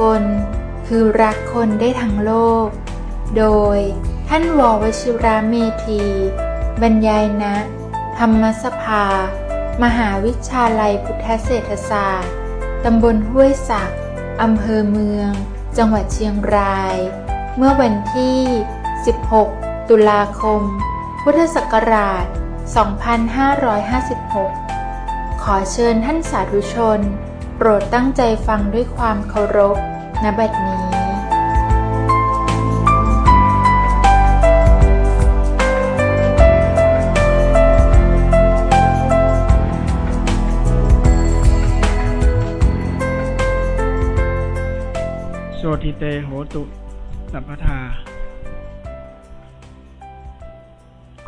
กล คือรักคนได้ทั้งโลก โดยท่านววชิราเมธี บรรยายณธรรมสภา มหาวิชาลัยพุทธเศรษฐศาสตร์ ตำบลห้วยสักอำเภอเมือง จังหวัดเชียงราย เมื่อวันที่ 16 ตุลาคม พุทธศักราช 2556 ขอเชิญท่านสาธุชน โปรดตั้งใจฟังด้วยความเคารพ ณบัดนี้ โสติเตโหตุสัพพทา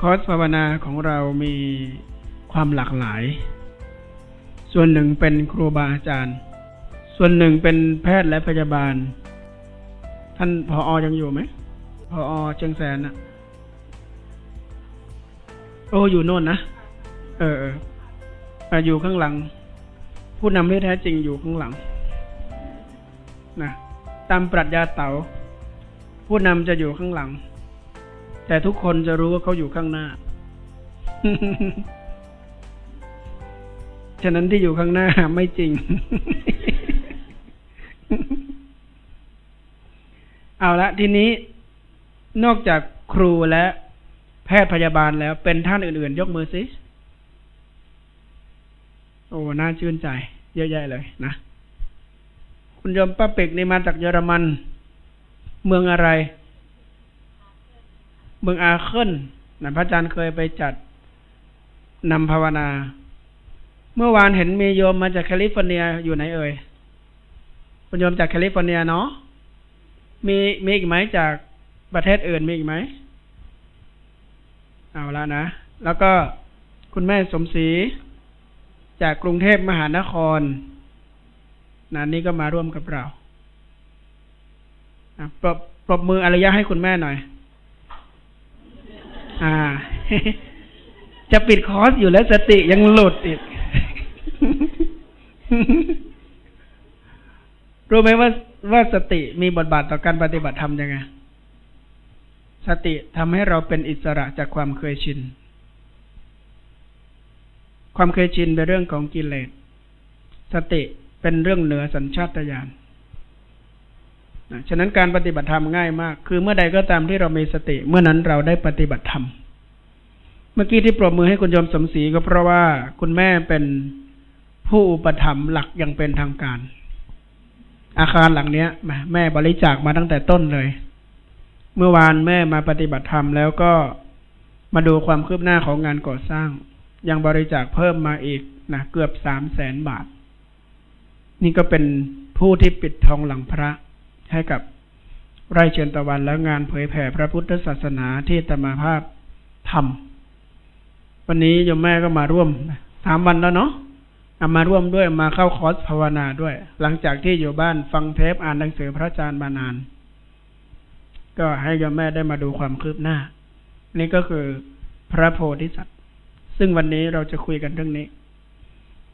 คอร์สภาวนาของเรามีความหลากหลาย ส่วนหนึ่งเป็นครูบาอาจารย์ ส่วนหนึ่งเป็นแพทย์และพยาบาล ท่านพออยังอยู่ไหมพออเชียงแสนนะโอ้อยู่โน่นนะเออเอออ่อยู่ข้างหลัง ผู้นำที่แท้จริงอยู่ข้างหลังนะตามปรัชญาเต๋าผู้นำจะอยู่ข้างหลัง แต่ทุกคนจะรู้ว่าเขาอยู่ข้างหน้า ฉะนั้นที่อยู่ข้างหน้าไม่จริง เอาละทีนี้นอกจากครูและแพทย์พยาบาลแล้วเป็นท่านอื่นๆ ยกมือสิ โอ้ น่าชื่นใจ เยอะแยะเลยนะ คุณโยมป้าเป็กนี่มาจากเยอรมัน เมืองอะไร เมืองอาเคินนะพระอาจารย์เคยไปจัดนำภาวนา เมื่อวานเห็นมีโยมมาจากแคลิฟอร์เนียอยู่ไหนเอ่ย คุณโยมจากแคลิฟอร์เนียเนาะมีมีอีกไหมจากประเทศอื่นมีอีกไหม เอาละนะ แล้วก็คุณแม่สมศรีจากกรุงเทพมหานครนะนี่ก็มาร่วมกับเราปรบปรบมืออารยะให้คุณแม่หน่อย อ่า จะปิดคอร์สอยู่แล้วสติยังหลุดอีก รู้ไหมว่าว่าสติมีบทบาทต่อการปฏิบัติธรรมยังไง สติทำให้เราเป็นอิสระจากความเคยชิน ความเคยชินเป็นเรื่องของกิเลส สติเป็นเรื่องเหนือสัญชาตญาณนะฉะนั้นการปฏิบัติธรรมง่ายมาก คือเมื่อใดก็ตามที่เรามีสติ เมื่อนั้นเราได้ปฏิบัติธรรม เมื่อกี้ที่ปรบมือให้คุณโยมสมศรีก็เพราะว่าคุณแม่เป็นผู้อุปถัมภ์หลักอย่างเป็นทางการ อาคารหลังเนี้ยแม่บริจาคมาตั้งแต่ต้นเลย เมื่อวานแม่มาปฏิบัติธรรมแล้วก็มาดูความคืบหน้าของงานก่อสร้าง ยังบริจาคเพิ่มมาอีกนะเกือบสามแสนบาท นี่ก็เป็นผู้ที่ปิดทองหลังพระให้กับไร่เชิญตะวันและงานเผยแผ่พระพุทธศาสนาที่ตมาภาพทำวันนี้โยมแม่ก็มาร่วมสามวันแล้วเนาะ เอามาร่วมด้วยมาเข้าคอร์สภาวนาด้วย หลังจากที่อยู่บ้านฟังเทปอ่านหนังสือพระอาจารย์มานาน ก็ให้ยมแม่ได้มาดูความคืบหน้า นี่ก็คือพระโพธิสัตว์ ซึ่งวันนี้เราจะคุยกันเรื่องนี้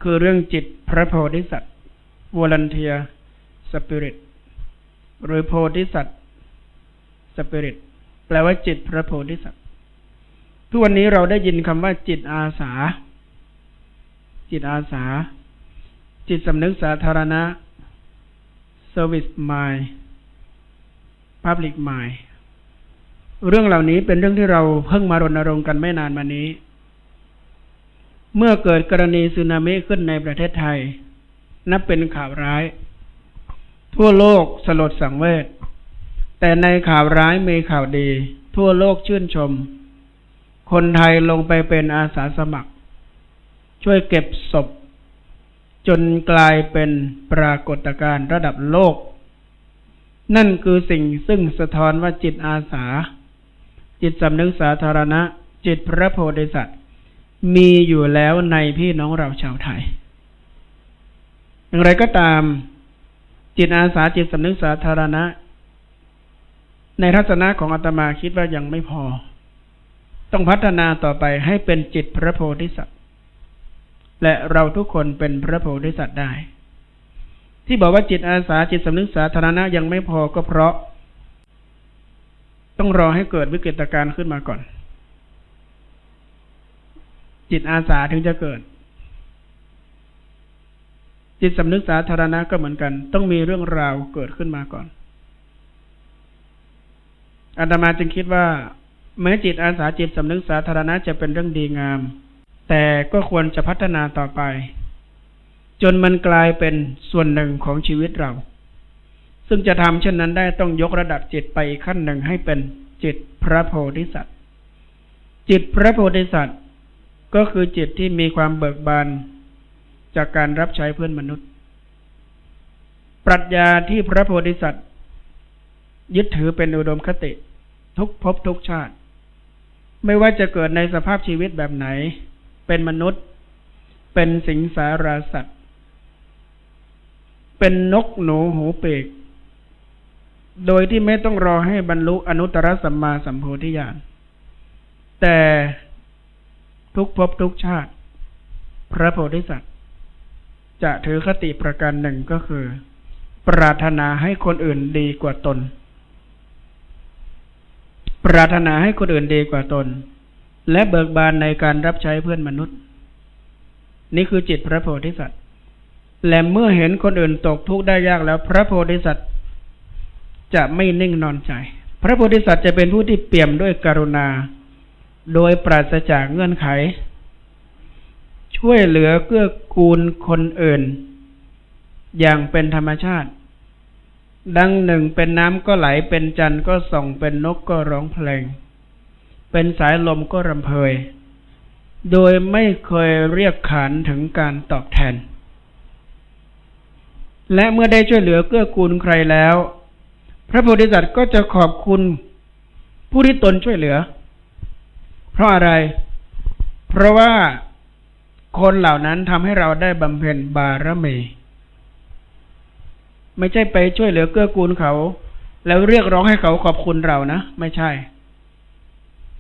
คือเรื่องจิตพระโพธิสัตว์ volunteer spirit หรือโพธิสัตว์ spirit แปลว่าจิตพระโพธิสัตว์ทุกวันนี้เราได้ยินคำว่าจิตอาสา จิตอาสา จิตสำนึกสาธารณะ service mind public mind เรื่องเหล่านี้เป็นเรื่องที่เราเพิ่งมารณรงค์กันไม่นานมานี้ เมื่อเกิดกรณีสึนามิขึ้นในประเทศไทย นับเป็นข่าวร้าย ทั่วโลกสลดสังเวชแต่ในข่าวร้ายมีข่าวดี ทั่วโลกชื่นชม คนไทยลงไปเป็นอาสาสมัคร ช่วยเก็บศพ จนกลายเป็นปรากฏการณ์ระดับโลก นั่นคือสิ่งซึ่งสะท้อนว่าจิตอาสา จิตสำนึกสาธารณะ จิตพระโพธิสัตว์ มีอยู่แล้วในพี่น้องเราชาวไทย อย่างไรก็ตาม จิตอาสาจิตสำนึกสาธารณะ ในทัศนะของอาตมาคิดว่ายังไม่พอ ต้องพัฒนาต่อไปให้เป็นจิตพระโพธิสัตว์ และเราทุกคนเป็นพระโพธิสัตว์ได้ ที่บอกว่าจิตอาสาจิตสำนึกสาธารณะยังไม่พอก็เพราะ ต้องรอให้เกิดวิกฤตการณ์ขึ้นมาก่อน จิตอาสาถึงจะเกิด จิตสำนึกสาธารณะก็เหมือนกัน ต้องมีเรื่องราวเกิดขึ้นมาก่อนอาตมาจึงคิดว่า แม้จิตอาสาจิตสำนึกสาธารณะจะเป็นเรื่องดีงาม แต่ก็ควรจะพัฒนาต่อไป จนมันกลายเป็นส่วนหนึ่งของชีวิตเรา ซึ่งจะทำเช่นนั้นได้ต้องยกระดับจิตไปขั้นหนึ่งให้เป็นจิตพระโพธิสัตว์ จิตพระโพธิสัตว์ก็คือจิตที่มีความเบิกบานจากการรับใช้เพื่อนมนุษย์ ปรัชญาที่พระโพธิสัตว์ ยึดถือเป็นอุดมคติ ทุกภพทุกชาติ ไม่ว่าจะเกิดในสภาพชีวิตแบบไหน เป็นมนุษย์ เป็นสิงสาราสัตว์ เป็นนกหนูหูเปก โดยที่ไม่ต้องรอให้บรรลุอนุตตรสัมมาสัมโพธิญาณ แต่ทุกภพทุกชาติ พระโพธิสัตว์ จะถือคติประการหนึ่งก็คือ ปรารถนาให้คนอื่นดีกว่าตน ปรารถนาให้คนอื่นดีกว่าตน และเบิกบานในการรับใช้เพื่อนมนุษย์ นี่คือจิตพระโพธิสัตว์ และเมื่อเห็นคนอื่นตกทุกข์ได้ยากแล้ว พระโพธิสัตว์จะไม่นิ่งนอนใจ พระโพธิสัตว์จะเป็นผู้ที่เปี่ยมด้วยกรุณา โดยปราศจากเงื่อนไข ช่วยเหลือเกื้อกูลคนอื่น อย่างเป็นธรรมชาติ ดังหนึ่งเป็นน้ำก็ไหลเป็นจันทร์ก็ส่องเป็นนกก็ร้องเพลง เป็นสายลมก็รำเพย โดยไม่เคยเรียกขานถึงการตอบแทน และเมื่อได้ช่วยเหลือเกื้อกูลใครแล้ว พระโพธิสัตว์ก็จะขอบคุณผู้ที่ตนช่วยเหลือ เพราะอะไร เพราะว่าคนเหล่านั้นทำให้เราได้บำเพ็ญบารมีไม่ใช่ไปช่วยเหลือเกื้อกูลเขา แล้วเรียกร้องให้เขาขอบคุณเรานะ ไม่ใช่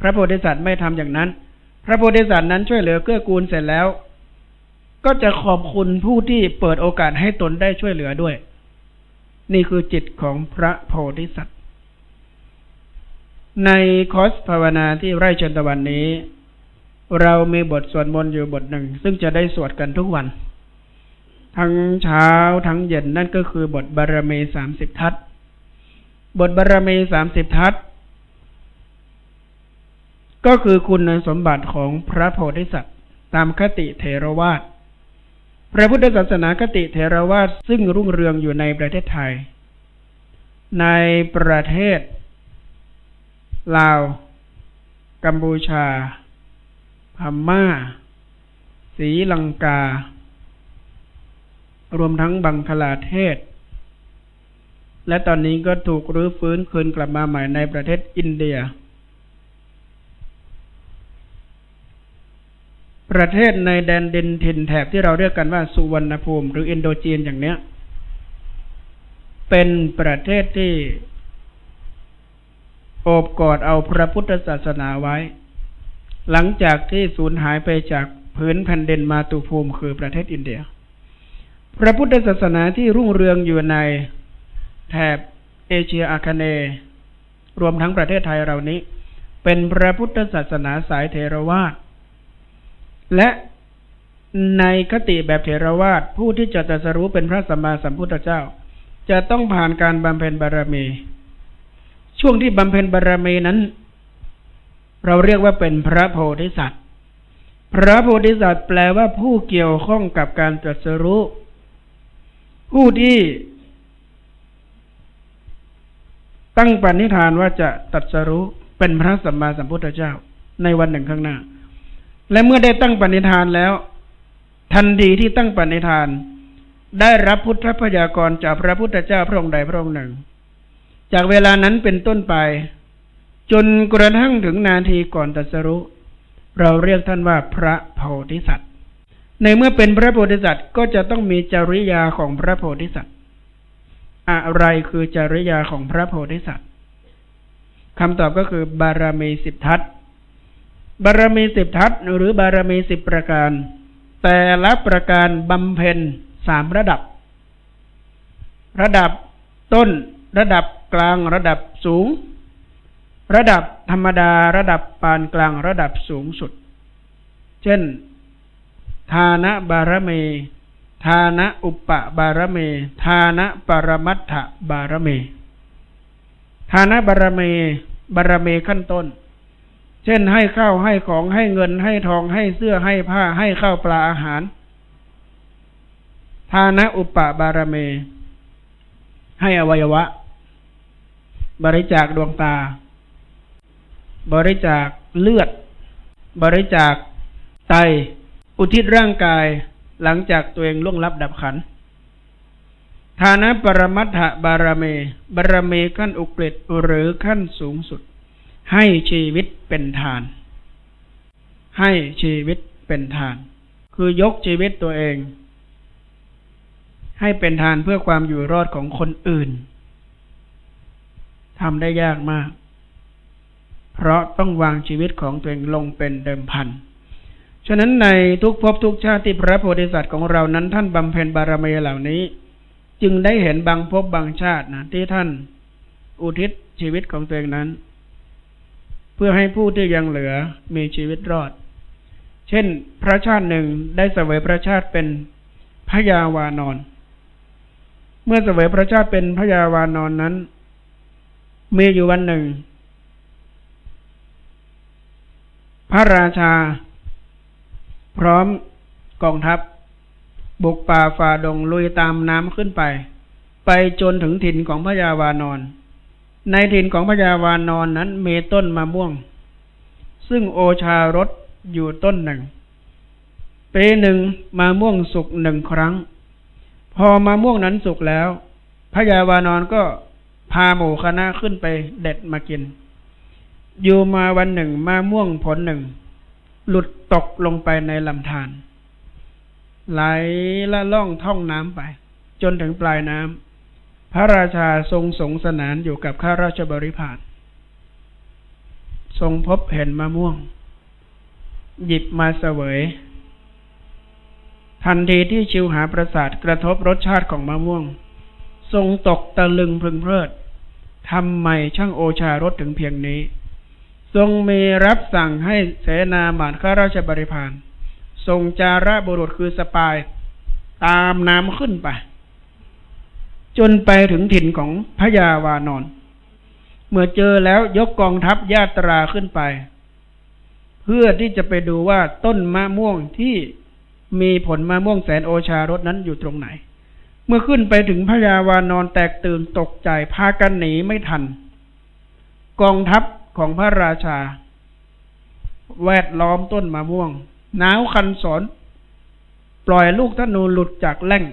พระโพธิสัตว์ไม่ทำอย่างนั้น พระโพธิสัตว์นั้นช่วยเหลือเกื้อกูลเสร็จแล้ว ก็จะขอบคุณผู้ที่เปิดโอกาสให้ตนได้ช่วยเหลือด้วย นี่คือจิตของพระโพธิสัตว์ ในคอสภาวนาที่ไร่ชนตะวันนี้ เรามีบทสวดมนต์อยู่บทหนึ่ง ซึ่งจะได้สวดกันทุกวัน ทั้งเช้าทั้งเย็นนั่นก็คือบทบารมีสามสิบทัศบทบารมีสามสิบทัศ ก็คือคุณสมบัติของพระโพธิสัตว์ ตามคติเทรวาสพระพุทธศาสนาคติเทรวาสซึ่งรุ่งเรืองอยู่ในประเทศไทย ในประเทศ ลาว กัมพูชา พม่าศรีลังกา รวมทั้งบังคลาเทศ และตอนนี้ก็ถูกรื้อฟื้นคืนกลับมาใหม่ในประเทศอินเดีย ประเทศในแดนดินถิ่นแถบที่เราเรียกกันว่าสุวรรณภูมิ หรืออินโดจีนอย่างเนี้ย เป็นประเทศที่โอบกอดเอาพระพุทธศาสนาไว้ หลังจากที่สูญหายไปจากพื้นแผ่นดินมาตุภูมิคือประเทศอินเดีย พระพุทธศาสนาที่รุ่งเรืองอยู่ในแถบเอเชียอาคเนย์รวมทั้งประเทศไทยเรานี้ เป็นพระพุทธศาสนาสายเทรวาส และในคติแบบเทรวาสผู้ที่จะตรัสรู้เป็นพระสัมมาสัมพุทธเจ้า จะต้องผ่านการบำเพ็ญบารมี ช่วงที่บำเพ็ญบารมีนั้น เราเรียกว่าเป็นพระโพธิสัตว์ พระโพธิสัตว์แปลว่าผู้เกี่ยวข้องกับการตรัสรู้ ผู้ที่ ตั้งปณิธานว่าจะตรัสรู้เป็นพระสัมมาสัมพุทธเจ้าในวันหนึ่งข้างหน้า และเมื่อได้ตั้งปณิธานแล้ว ทันทีที่ตั้งปณิธาน ได้รับพุทธพยากรจากพระพุทธเจ้าพระองค์ใดพระองค์หนึ่ง จากเวลานั้นเป็นต้นไป จนกระทั่งถึงนาทีก่อนตรัสรู้เราเรียกท่านว่าพระโพธิสัตว์ ในเมื่อเป็นพระโพธิสัตว์ก็จะต้องมีจริยาของพระโพธิสัตว์ อะไรคือจริยาของพระโพธิสัตว์คำตอบก็คือบารมีสิบทัศ บารมีสิบทัศหรือบารมีสิบประการ แต่ละประการบำเพ็ญสามระดับ ระดับต้น ระดับกลางระดับสูง ระดับธรรมดาระดับปานกลางระดับสูงสุด เช่น ทานะบารมีทานะอุปบารมีทานะปรมัตถบารมีทานะบารมีบารมีขั้นต้น ช่นให้ข้าวให้ของให้เงินให้ทองให้เสื้อให้ผ้าให้ข้าวปลาอาหาร ทานะอุปบารเม ให้อวัยวะ บริจาคดวงตา บริจาคเลือด บริจาคไต อุทิศร่างกายหลังจากตัวเองล่วงลับดับขันฐานะปรมัตถบารเม บารเมขั้นอุกฤษหรือขั้นสูงสุด ให้ชีวิตเป็นทาน ให้ชีวิตเป็นทาน คือยกชีวิตตัวเอง ให้เป็นทานเพื่อความอยู่รอดของคนอื่นทำได้ยากมาก เพราะต้องวางชีวิตของตัวเองลงเป็นเดิมพัน ฉะนั้นในทุกภพทุกชาติที่พระโพธิสัตว์ของเรานั้น ท่านบำเพ็ญบารมีเหล่านี้ จึงได้เห็นบางภพบางชาตินะที่ท่านอุทิศชีวิตของตัวเองนั้น เพื่อให้ผู้ที่ยังเหลือมีชีวิตรอด เช่น พระชาติหนึ่งได้เสวยพระชาติเป็นพระยาวานอน เมื่อเสวยพระชาติเป็นพระยาวานอนนั้น มีอยู่วันหนึ่ง พระราชา พร้อมกองทัพ บุกป่าฝ่าดงลุยตามน้ำขึ้นไป ไปจนถึงถิ่นของพระยาวานอน ในถิ่นของพระยาวานอนนั้นมีต้นมะม่วง ซึ่งโอชารสอยู่ต้นหนึ่งปีหนึ่งมะม่วงสุกหนึ่งครั้ง พอมาม่วงนั้นสุกแล้วพระยาวานอนก็พาหมู่คณะขึ้นไปเด็ดมากิน อยู่มาวันหนึ่งมาม่วงผลหนึ่ง หลุดตกลงไปในลำธารไหลละล่องท่องน้ำไป จนถึงปลายน้ำ พระราชาทรงสงสนานอยู่กับข้าราชบริพารทรงพบเห็นมะม่วง หยิบมาเสวย ทันทีที่ชิวหาประสาทกระทบรสชาติของมะม่วง ทรงตกตะลึงพึงเพลิดทำไมช่างโอชารสถึงเพียงนี้ ทรงมีรับสั่งให้เสนาหมานข้าราชบริพารทรงจาระบุรุษคือสปาย ตามน้ำขึ้นไป จนไปถึงถิ่นของพระยาวานอนเมื่อเจอแล้วยกกองทัพญาตราขึ้นไป เพื่อที่จะไปดูว่าต้นมะม่วงที่มีผลมะม่วงแสนโอชารสนั้นอยู่ตรงไหน เมื่อขึ้นไปถึงพระยาวานอนแตกตื่นตกใจพากันหนีไม่ทัน กองทัพของพระราชา แวดล้อมต้นมะม่วงหนาวคันสอน ปล่อยลูกธนูหลุดจากแหล่ง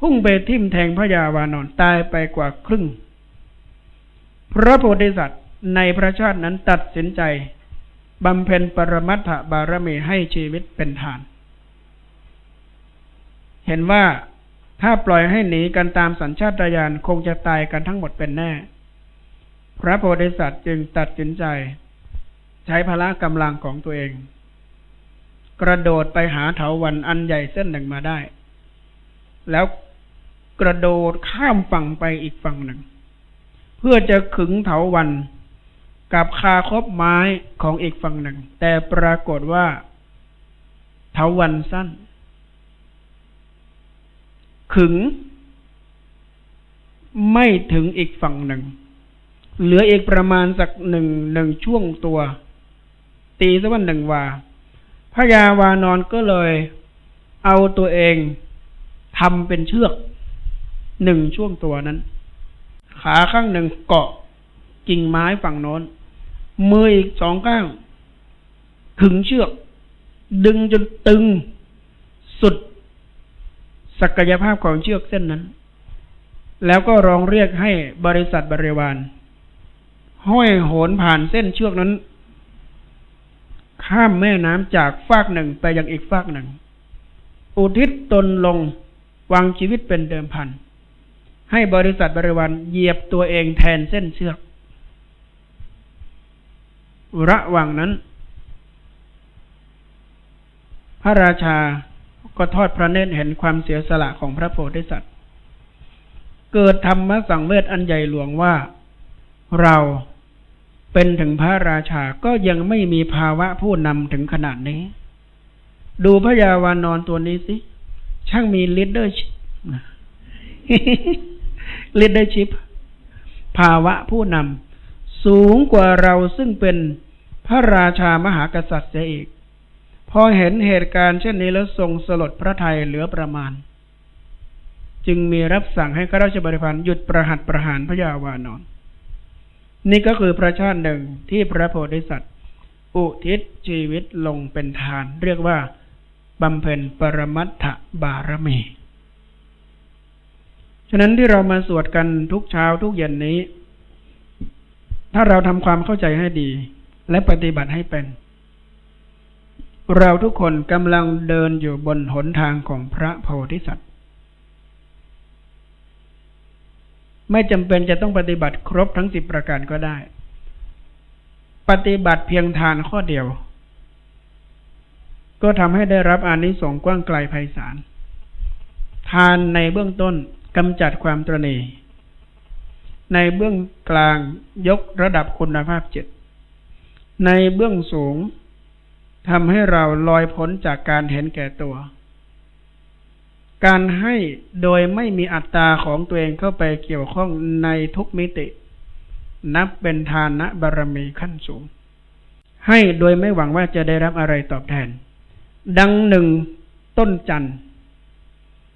พุ่งไปทิ่มแทงพระยาวานอนตายไปกว่าครึ่ง พระโพธิสัตว์ในพระชาตินั้นตัดสินใจบำเพ็ญปรมัตถบารมีให้ชีวิตเป็นทาน เห็นว่าถ้าปล่อยให้หนีกันตามสัญชาตญาณคงจะตายกันทั้งหมดเป็นแน่ พระโพธิสัตว์จึงตัดสินใจ ใช้พละกำลังของตัวเอง กระโดดไปหาเถาวันอันใหญ่เส้นหนึ่งมาได้ แล้ว กระโดดข้ามฝั่งไปอีกฝั่งหนึ่ง เพื่อจะขึงเถาวันกับคาคบไม้ของอีกฝั่งหนึ่ง แต่ปรากฏว่าเถาวันสั้น ขึง ไม่ถึงอีกฝั่งหนึ่ง เหลืออีกประมาณสักหนึ่งหนึ่งช่วงตัว ตีสักวันหนึ่งว่าพระยาวานอนก็เลย เอาตัวเองทำเป็นเชือก หนึ่งช่วงตัวนั้น ขาข้างหนึ่งเกาะกิ่งไม้ฝั่งโน้น มืออีกสองข้าง ขึงเชือก ดึงจนตึง สุด ศักยภาพของเชือกเส้นนั้น แล้วก็ร้องเรียกให้บริษัทบริวารห้อยโหนผ่านเส้นเชือกนั้น ข้ามแม่น้ำจากฟากหนึ่งไปยังอีกฟากหนึ่ง อุทิศตนลงวางชีวิตเป็นเดิมพัน ให้บริษัทบริวารเหยียบตัวเองแทนเส้นเชือก ระหว่างนั้น พระราชาก็ทอดพระเนตรเห็นความเสียสละของพระโพธิสัตว์ เกิดธรรมสังเวชอันใหญ่หลวงว่า เราเป็นถึงพระราชาก็ยังไม่มีภาวะผู้นำถึงขนาดนี้ ดูพระยาวานอนตัวนี้สิ ช่างมีลิดเดอร์ ชิพลิดเดอร์ชิพภาวะผู้นำสูงกว่าเราซึ่งเป็นพระราชามหากษัตริย์เสียอีก พอเห็นเหตุการณ์เช่นนี้แล้วทรงสลดพระทัยเหลือประมาณ จึงมีรับสั่งให้ข้าราชบริพารหยุดประหัตประหารพระยาวานอน นี่ก็คือพระชาติหนึ่งที่พระโพธิสัตว์อุทิศชีวิตลงเป็นทาน เรียกว่าบำเพ็ญปรมัตถบารมี ฉะนั้นที่เรามาสวดกันทุกเช้าทุกเย็นนี้ ถ้าเราทำความเข้าใจให้ดี และปฏิบัติให้เป็น เราทุกคนกำลังเดินอยู่บนหนทางของพระโพธิสัตว์ ไม่จำเป็นจะต้องปฏิบัติครบทั้งสิบประการก็ได้ ปฏิบัติเพียงทานข้อเดียว ก็ทำให้ได้รับอานิสงส์กว้างไกลไพศาลทานในเบื้องต้น กำจัดความตรณีในเบื้องกลางยกระดับคุณภาพจิต ในเบื้องสูงทำให้เราลอยพ้นจากการเห็นแก่ตัว การให้โดยไม่มีอัตตาของตัวเองเข้าไปเกี่ยวข้องในทุกมิติ นับเป็นทานะบารรมีขั้นสูง ให้โดยไม่หวังว่าจะได้รับอะไรตอบแทน ดังหนึ่งต้นจัน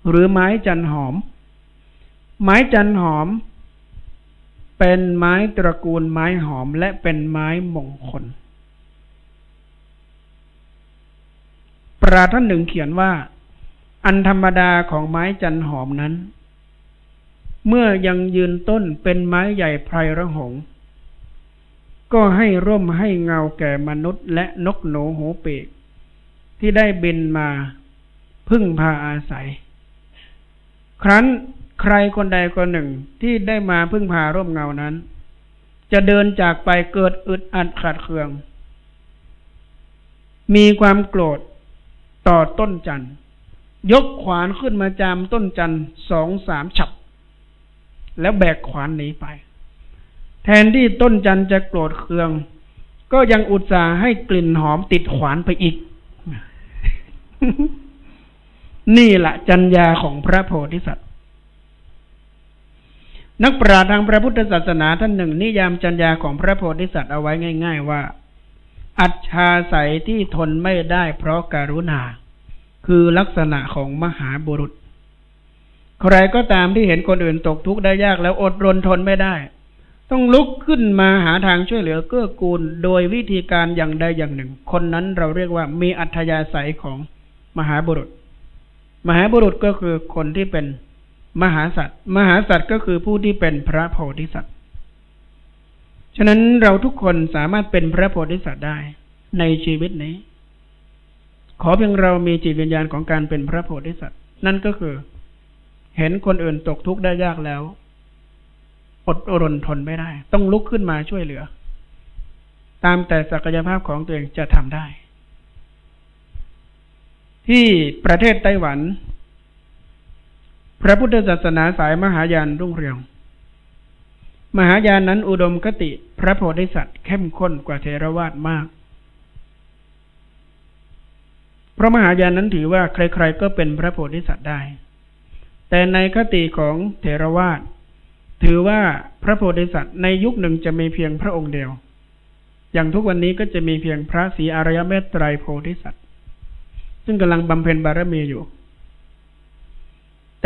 หรือไม้จันหอม ไม้จันหอม เป็นไม้ตระกูลไม้หอมและเป็นไม้มงคล ปราท่านหนึ่งเขียนว่า อันธรรมดาของไม้จันหอมนั้น เมื่อยังยืนต้นเป็นไม้ใหญ่ไพรระหง ก็ให้ร่มให้เงาแก่มนุษย์และนกหนูหูปีกที่ได้บินมาพึ่งพาอาศัย ครั้น ใครคนใดคนหนึ่งที่ได้มาพึ่งพาร่มเงานั้น จะเดินจากไปเกิดอึดอัดขัดเคือง มีความโกรธต่อต้นจันทร์ยกขวานขึ้นมาจามต้นจันสองสามฉับ แล้วแบกขวานหนีไป แทนที่ต้นจันจะโกรธเคือง ก็ยังอุตส่าห์ให้กลิ่นหอมติดขวานไปอีก นี่แหละจัญญาของพระโพธิสัตว์ นักปราชญ์ทางพระพุทธศาสนาท่านหนึ่ง นิยามจัญญาของพระโพธิสัตว์เอาไว้ง่าย ๆ ว่า อัจฉาใสที่ทนไม่ได้เพราะการุณา คือลักษณะของมหาบุรุษ ใครก็ตามที่เห็นคนอื่นตกทุกข์ได้ยากแล้วอดรนทนไม่ได้ ต้องลุกขึ้นมาหาทางช่วยเหลือเกื้อกูล โดยวิธีการอย่างใดอย่างหนึ่ง คนนั้นเราเรียกว่ามีอัธยาศัยของมหาบุรุษ มหาบุรุษก็คือคนที่เป็น มหาสัตว์มหาสัตว์ก็คือผู้ที่เป็นพระโพธิสัตว์ฉะนั้นเราทุกคนสามารถเป็นพระโพธิสัตว์ได้ในชีวิตนี้ ขอเพียงเรามีจิตวิญญาณของการเป็นพระโพธิสัตว์ นั่นก็คือ เห็นคนอื่นตกทุกข์ได้ยากแล้ว อดอรนทนไม่ได้ ต้องลุกขึ้นมาช่วยเหลือ ตามแต่ศักยภาพของตัวเองจะทำได้ ที่ประเทศไต้หวัน พระพุทธศาสนาสายมหายานรุ่งเรือง มหายานนั้นอุดมคติพระโพธิสัตว์เข้มข้นกว่าเทรวาสมากพระมหายานนั้นถือว่าใครๆก็เป็นพระโพธิสัตว์ได้ แต่ในคติของเถรวาทถือว่าพระโพธิสัตว์ในยุคหนึ่งจะมีเพียงพระองค์เดียว อย่างทุกวันนี้ก็จะมีเพียงพระศรีอารยเมตไตรโพธิสัตว์ ซึ่งกำลังบำเพ็ญบารมีอยู่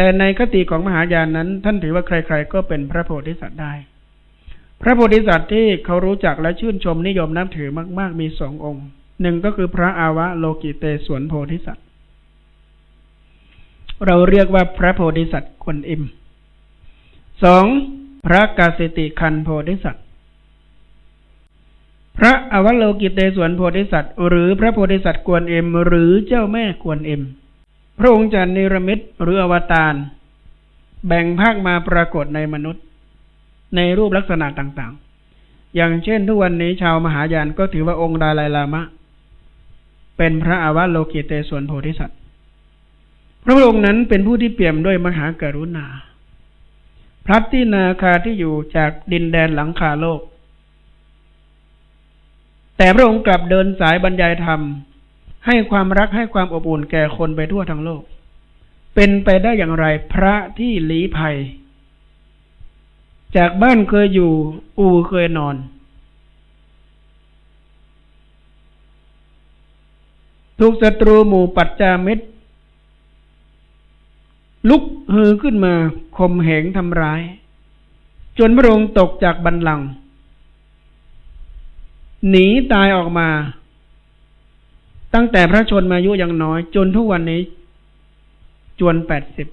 แต่ในคติของมหายานนั้น ท่านถือว่าใคร ๆ ก็เป็นพระโพธิสัตว์ได้ พระโพธิสัตว์ที่เขารู้จักและชื่นชมนิยมนับถือมาก ๆ มีสององค์ หนึ่งก็คือพระอาวะโลกิเตสวนโพธิสัตว์ เราเรียกว่าพระโพธิสัตว์ควนอิมสองพระกาสิติคันโพธิสัตว์ พระอวโลกิเตสวนโพธิสัตว์ หรือพระโพธิสัตว์กวนเอ็ม หรือเจ้าแม่กวนเอ็ม พระองค์จะนิรมิตหรืออวตารแบ่งภาคมาปรากฏในมนุษย์ ในรูปลักษณะต่างๆ อย่างเช่นทุกวันนี้ชาวมหายานก็ถือว่าองค์ดาลายลามะ เป็นพระอาวาโลกิเตสวนโพธิสัตว์ พระองค์นั้นเป็นผู้ที่เปี่ยมด้วยมหากรุณาพระที่นาคาที่อยู่จากดินแดนหลังคาโลก แต่พระองค์กลับเดินสายบรรยายธรรม ให้ความรักให้ความอบอุ่นแก่คนไปทั่วทั้งโลก เป็นไปได้อย่างไรพระที่หลีภัย จากบ้านเคยอยู่ อู่เคยนอน ถูกศัตรูหมู่ปัจจามิตร ลุกฮือขึ้นมาข่มเหงทำร้าย จนพระองค์ตกจากบันลัง หนีตายออกมา ตั้งแต่พระชนมายุยังน้อย จนทุกวันนี้ จวนแปดสิบ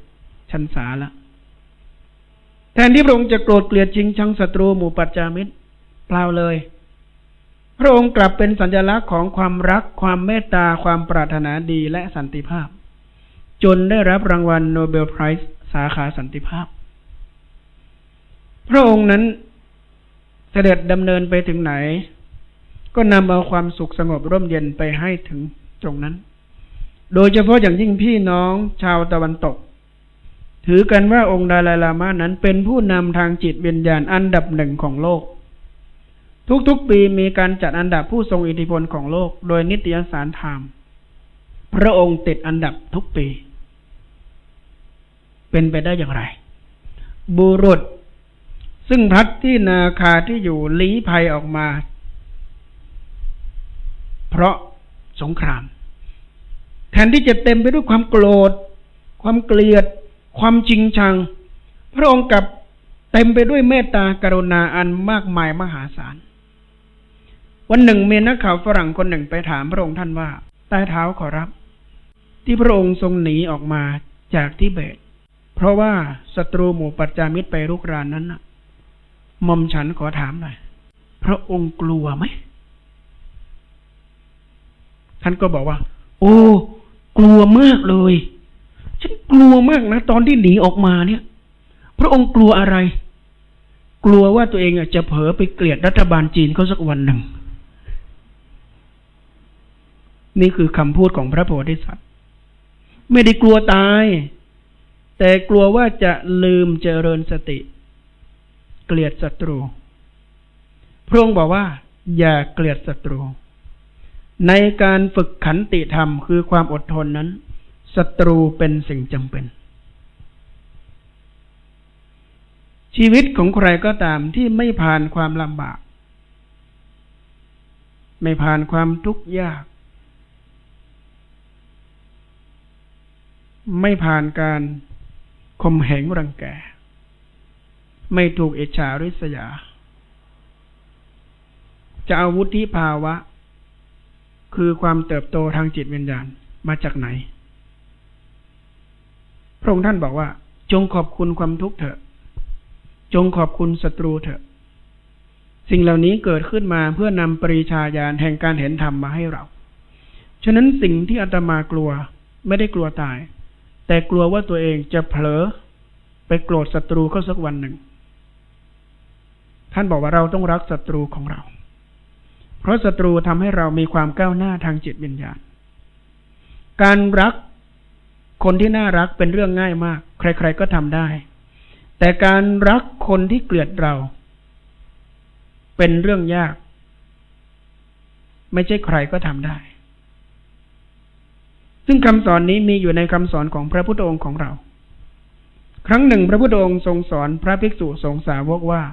ชันษาละแทนที่พระองค์จะโกรธเกลียดจริงชังศัตรูหมู่ปัจจามิตรเปล่าเลย พระองค์กลับเป็นสัญลักษณ์ของความรัก ความเมตตา ความปรารถนาดีและสันติภาพ จนได้รับรางวัลโนเบลไพรส์สาขาสันติภาพ พระองค์นั้นเสด็จดำเนินไปถึงไหน ก็นำเอาความสุขสงบร่มเย็นไปให้ถึงตรงนั้น โดยเฉพาะอย่างยิ่งพี่น้องชาวตะวันตก ถือกันว่าองค์ดาลายลามานั้นเป็นผู้นำทางจิตวิญญาณอันดับหนึ่งของโลก ทุกๆปีมีการจัดอันดับผู้ทรงอิทธิพลของโลก โดยนิตยสารไทม์พระองค์ติดอันดับทุกปี เป็นไปได้อย่างไร บุรุษ ซึ่งพัดที่นาคาที่อยู่ลี้ภัยออกมา เพราะสงคราม แทนที่จะเต็มไปด้วยความโกรธ ความเกลียด ความจริงชัง พระองค์กับเต็มไปด้วยเมตตากรุณาอันมากมายมหาศาล วันหนึ่งเมีนักข่าวฝรั่งคนหนึ่งไปถามพระองค์ท่านว่า ใต้เท้าขอรับ ที่พระองค์ทรงหนีออกมาจากทิเบต เพราะว่าศัตรูหมู่ปัจจามิตรไปรุกรานนั้นน่ะมอมฉันขอถามหน่อย พระองค์กลัวไหม ท่านก็บอกว่า โอ้ กลัวมากเลย ฉันกลัวมากนะ ตอนที่หนีออกมาเนี่ย พระองค์กลัวอะไร กลัวว่าตัวเองจะเผลอไปเกลียดรัฐบาลจีนเขาสักวันหนึ่ง นี่คือคำพูดของพระโพธิสัตว์ ไม่ได้กลัวตาย แต่กลัวว่าจะลืมเจริญสติ เกลียดศัตรู พระองค์บอกว่า อย่าเกลียดศัตรู ในการฝึกขันติธรรมคือความอดทนนั้นศัตรูเป็นสิ่งจำเป็น ชีวิตของใครก็ตามที่ไม่ผ่านความลำบาก ไม่ผ่านความทุกข์ยาก ไม่ผ่านการข่มเหงรังแก ไม่ถูกเอชาริษยา จะอาวุฒิภาวะ คือความเติบโตทางจิตวิญญาณมาจากไหน พระองค์ท่านบอกว่า จงขอบคุณความทุกข์เถอะ จงขอบคุณศัตรูเถอะ สิ่งเหล่านี้เกิดขึ้นมาเพื่อนำปริชาญาณแห่งการเห็นธรรมมาให้เรา ฉะนั้นสิ่งที่อาตมากลัวไม่ได้กลัวตาย แต่กลัวว่าตัวเองจะเผลอไปโกรธศัตรูเขาสักวันหนึ่ง ท่านบอกว่าเราต้องรักศัตรูของเรา เพราะศัตรูทำให้เรามีความก้าวหน้าทางจิตวิญญาณ การรักคนที่น่ารักเป็นเรื่องง่ายมาก ใคร ๆ ก็ทำได้ แต่การรักคนที่เกลียดเรา เป็นเรื่องยาก ไม่ใช่ใครก็ทำได้ ซึ่งคำสอนนี้มีอยู่ในคำสอนของพระพุทธองค์ของเรา ครั้งหนึ่ง พระพุทธองค์ทรงสอนพระภิกษุสงสาวกว่า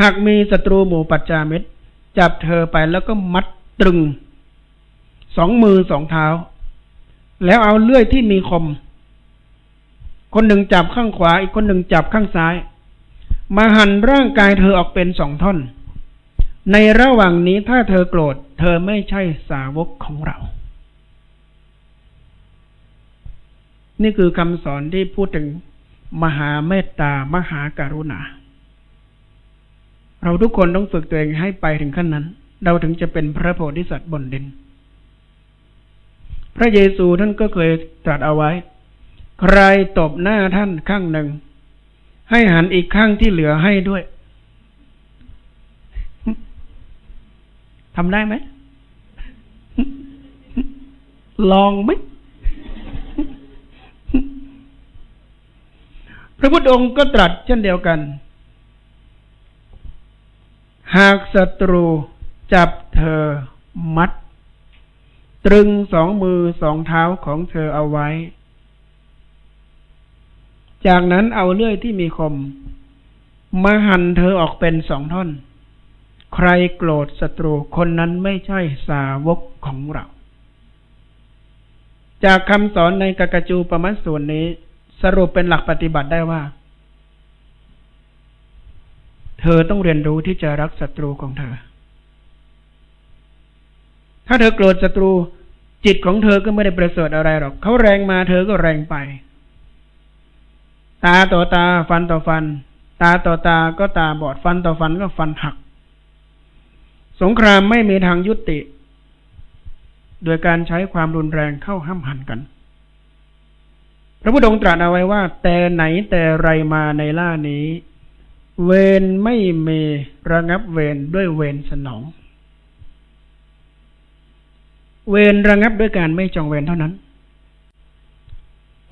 หากมีศัตรูหมู่ปัจจามิตร จับเธอไปแล้วก็มัดตรึง สองมือสองเท้า แล้วเอาเลื่อยที่มีคม คนหนึ่งจับข้างขวา อีกคนหนึ่งจับข้างซ้าย มาหั่นร่างกายเธอออกเป็นสองท่อน ในระหว่างนี้ถ้าเธอโกรธ เธอไม่ใช่สาวกของเรา นี่คือคำสอนที่พูดถึงมหาเมตตามหาการุณา เราทุกคนต้องฝึกตัวเองให้ไปถึงขั้นนั้น เราถึงจะเป็นพระโพธิสัตว์บนดิน พระเยซูท่านก็เคยตรัสเอาไว้ ใครตบหน้าท่านข้างหนึ่ง ให้หันอีกข้างที่เหลือให้ด้วยทำได้ไหม ลองไหม พระพุทธองค์ก็ตรัสเช่นเดียวกัน หากศัตรูจับเธอมัด ตรึงสองมือสองเท้าของเธอเอาไว้ จากนั้นเอาเลื่อยที่มีคม มาหั่นเธอออกเป็นสองท่อน ใครโกรธศัตรูคนนั้นไม่ใช่สาวกของเรา จากคำสอนในกากจูปมัสส่วนนี้ สรุปเป็นหลักปฏิบัติได้ว่า เธอต้องเรียนรู้ที่จะรักศัตรูของเธอ ถ้าเธอโกรธศัตรู จิตของเธอก็ไม่ได้ประเสริฐอะไรหรอก เขาแรงมาเธอก็แรงไป ตาต่อตาฟันต่อฟัน ตาต่อตาก็ตาบอดฟันต่อฟันก็ฟันหัก สงครามไม่มีทางยุติ โดยการใช้ความรุนแรงเข้าห้ามหันกันพระพุทธองค์ตรัสเอาไว้ว่า แต่ไหนแต่ไรมาในล่านี้ เวรไม่มีระงับเวรด้วยเวรสนอง เวรระงับด้วยการไม่จองเวรเท่านั้น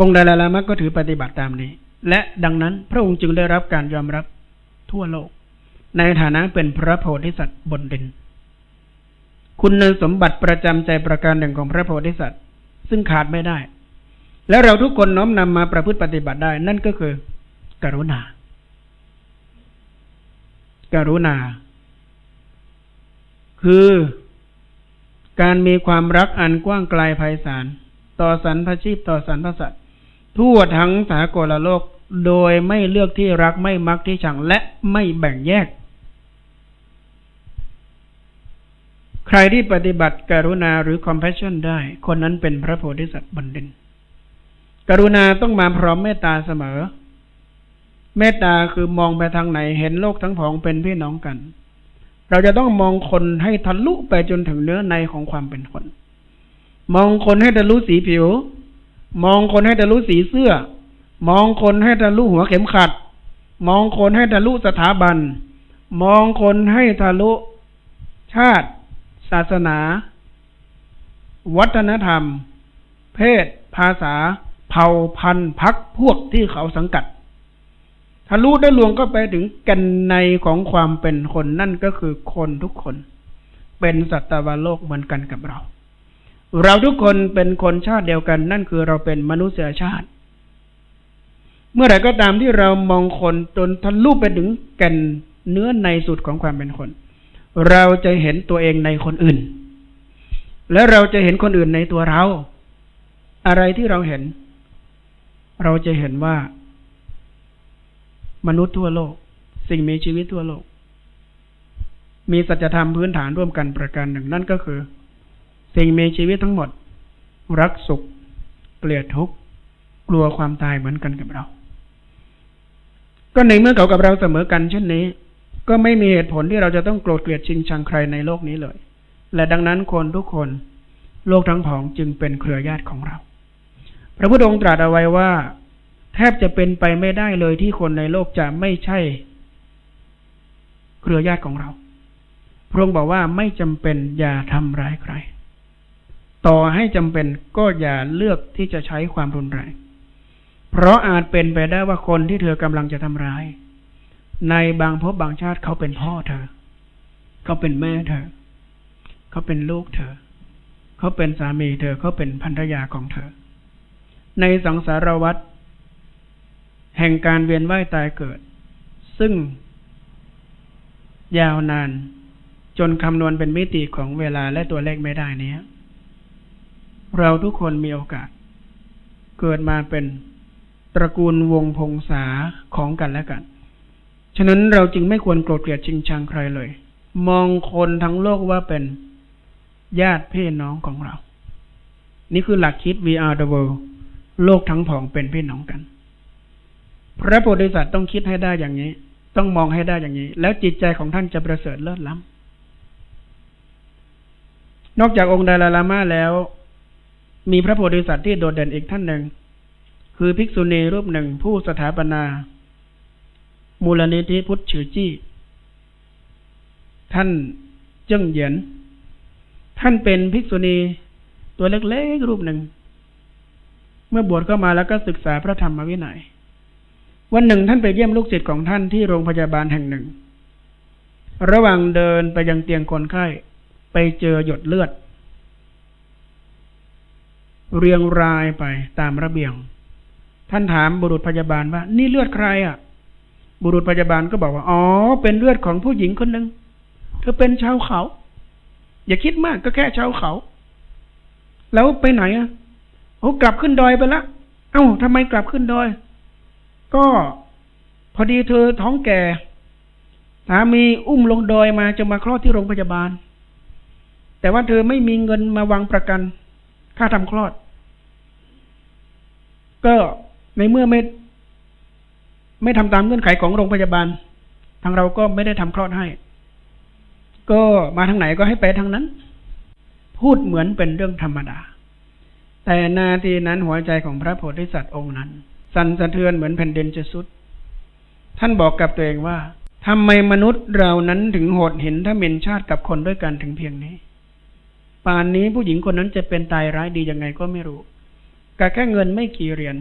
องค์ดาลาลามะก็ถือปฏิบัติตามนี้ และดังนั้นพระองค์จึงได้รับการยอมรับทั่วโลก ในฐานะเป็นพระโพธิสัตว์บนดิน คุณสมบัติประจำใจประการหนึ่งของพระโพธิสัตว์ ซึ่งขาดไม่ได้ แล้วเราทุกคนน้อมนำมาประพฤติปฏิบัติได้ นั่นก็คือกรุณา กรุณา คือการมีความรักอันกว้างไกลไพศาลต่อสรรพชีพต่อสรรพสัตว์ทั่วทั้งสากลโลกโดยไม่เลือกที่รักไม่มักที่ชังและไม่แบ่งแยก ใครที่ปฏิบัติกรุณาหรือ compassion ได้ คนนั้นเป็นพระโพธิสัตว์บันเดินกรุณาต้องมาพร้อมเมตตาเสมอ เมตตาคือมองไปทางไหนเห็นโลกทั้งผองเป็นพี่น้องกัน เราจะต้องมองคนให้ทะลุไปจนถึงเนื้อในของความเป็นคน มองคนให้ทะลุสีผิว มองคนให้ทะลุสีเสื้อ มองคนให้ทะลุหัวเข็มขัด มองคนให้ทะลุสถาบัน มองคนให้ทะลุชาติ ศาสนา วัฒนธรรม เพศ ภาษา เผ่าพันธุ์พักพวกที่เขาสังกัด ทะลุได้ลวงก็ไปถึงกันในของความเป็นคนนั่นก็คือคนทุกคน เป็นสัตวโลกเหมือนกันกับเรา เราทุกคนเป็นคนชาติเดียวกัน นั่นคือเราเป็นมนุษยชาติ เมื่อไหร่ก็ตามที่เรามองคนจนทะลุไปถึงกันเนื้อในสุดของความเป็นคน เราจะเห็นตัวเองในคนอื่น และเราจะเห็นคนอื่นในตัวเรา อะไรที่เราเห็น เราจะเห็นว่า มนุษย์ทั่วโลก สิ่งมีชีวิตทั่วโลก มีสัจธรรมพื้นฐานร่วมกันประการหนึ่งนั่นก็คือ สิ่งมีชีวิตทั้งหมด รักสุข เกลียดทุกข์กลัวความตายเหมือนกันกับเรา ก็ในเมื่อเขากับเราเสมอกันเช่นนี้ ก็ไม่มีเหตุผลที่เราจะต้องโกรธเกลียดชิงชังใครในโลกนี้เลย และดังนั้นคนทุกคน โลกทั้งผองจึงเป็นเครือญาติของเรา พระพุทธองค์ตรัสเอาไว้ว่า แทบจะเป็นไปไม่ได้เลยที่คนในโลกจะไม่ใช่ เครือญาติของเรา พระองค์บอกว่าไม่จำเป็นอย่าทำร้ายใคร ต่อให้จำเป็นก็อย่าเลือกที่จะใช้ความรุนแรง เพราะอาจเป็นไปได้ว่าคนที่เธอกำลังจะทำร้าย ในบางพบบางชาติเขาเป็นพ่อเธอ เขาเป็นแม่เธอ เขาเป็นลูกเธอ เขาเป็นสามีเธอ เขาเป็นภรรยาของเธอ ในสังสารวัฏ แห่งการเวียนว่ายตายเกิด ซึ่ง ยาวนาน จนคำนวณเป็นมิติของเวลาและตัวเลขไม่ได้นี้เราทุกคนมีโอกาส เกิดมาเป็นตระกูลวงพงษาของกันและกัน ฉะนั้นเราจึงไม่ควรโกรธเกลียดชิงชังใครเลย มองคนทั้งโลกว่าเป็นญาติพี่น้องของเรา นี่คือหลักคิด we are the world โลกทั้งผองเป็นพี่น้องกัน พระโพธิสัตว์ต้องคิดให้ได้อย่างนี้ ต้องมองให้ได้อย่างนี้ แล้วจิตใจของท่านจะประเสริฐเลิศล้ำนอกจากองค์ดาลาลามาแล้ว มีพระโพธิสัตว์ที่โดดเด่นอีกท่านหนึ่ง คือภิกษุณีรูปหนึ่งผู้สถาปนา มูลนิธิพุทธฉือจี้ ท่านเจิ้งเหยียน ท่านเป็นภิกษุณีตัวเล็กๆรูปหนึ่ง เมื่อบวชเข้ามาแล้วก็ศึกษาพระธรรมวินัย วันหนึ่งท่านไปเยี่ยมลูกศิษย์ของท่านที่โรงพยาบาลแห่งหนึ่ง ระหว่างเดินไปยังเตียงคนไข้ ไปเจอหยดเลือด เรียงรายไปตามระเบียง ท่านถามบุรุษพยาบาลว่า นี่เลือดใครอะ บุรุษพยาบาลก็บอกว่า อ๋อ เป็นเลือดของผู้หญิงคนหนึ่งเธอเป็นชาวเขา อย่าคิดมากก็แค่ชาวเขา แล้วไปไหนอะโอ้กลับขึ้นดอยไปละ เอ้าทำไมกลับขึ้นดอย ก็พอดีเธอท้องแก่สามีอุ้มลงดอยมาจะมาคลอดที่โรงพยาบาล แต่ว่าเธอไม่มีเงินมาวางประกัน ค่าทำคลอด ก็ในเมื่อไม่ ไม่ทำตามเงื่อนไขของโรงพยาบาล ทางเราก็ไม่ได้ทำคลอดให้ ก็มาทางไหนก็ให้ไปทางนั้น พูดเหมือนเป็นเรื่องธรรมดา แต่นาทีนั้นหัวใจของพระโพธิสัตว์องค์นั้น สั่นสะเทือนเหมือนแผ่นดินจะสุด ท่านบอกกับตัวเองว่าทำไมมนุษย์เรานั้นถึงโหดเห็นถ้าเมนชาติกับคนด้วยกันถึงเพียงนี้ ป่านนี้ผู้หญิงคนนั้นจะเป็นตายร้ายดียังไงก็ไม่รู้กแค่เงินไม่กี่เหรียญ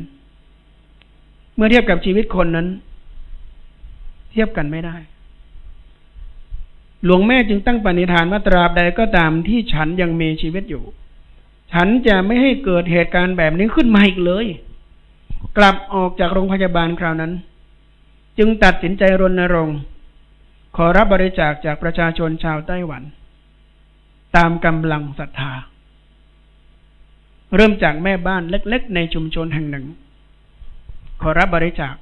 เมื่อเทียบกับชีวิตคนนั้น เทียบกันไม่ได้ หลวงแม่จึงตั้งปณิธานว่าตราบใดก็ตามที่ฉันยังมีชีวิตอยู่ ฉันจะไม่ให้เกิดเหตุการณ์แบบนี้ขึ้นมาอีกเลย กลับออกจากโรงพยาบาลคราวนั้น จึงตัดสินใจรณรงค์ ขอรับบริจาคจากประชาชนชาวไต้หวัน ตามกำลังศรัทธา เริ่มจากแม่บ้านเล็ก ๆ ในชุมชนแห่งหนึ่ง ขอรับบริจาค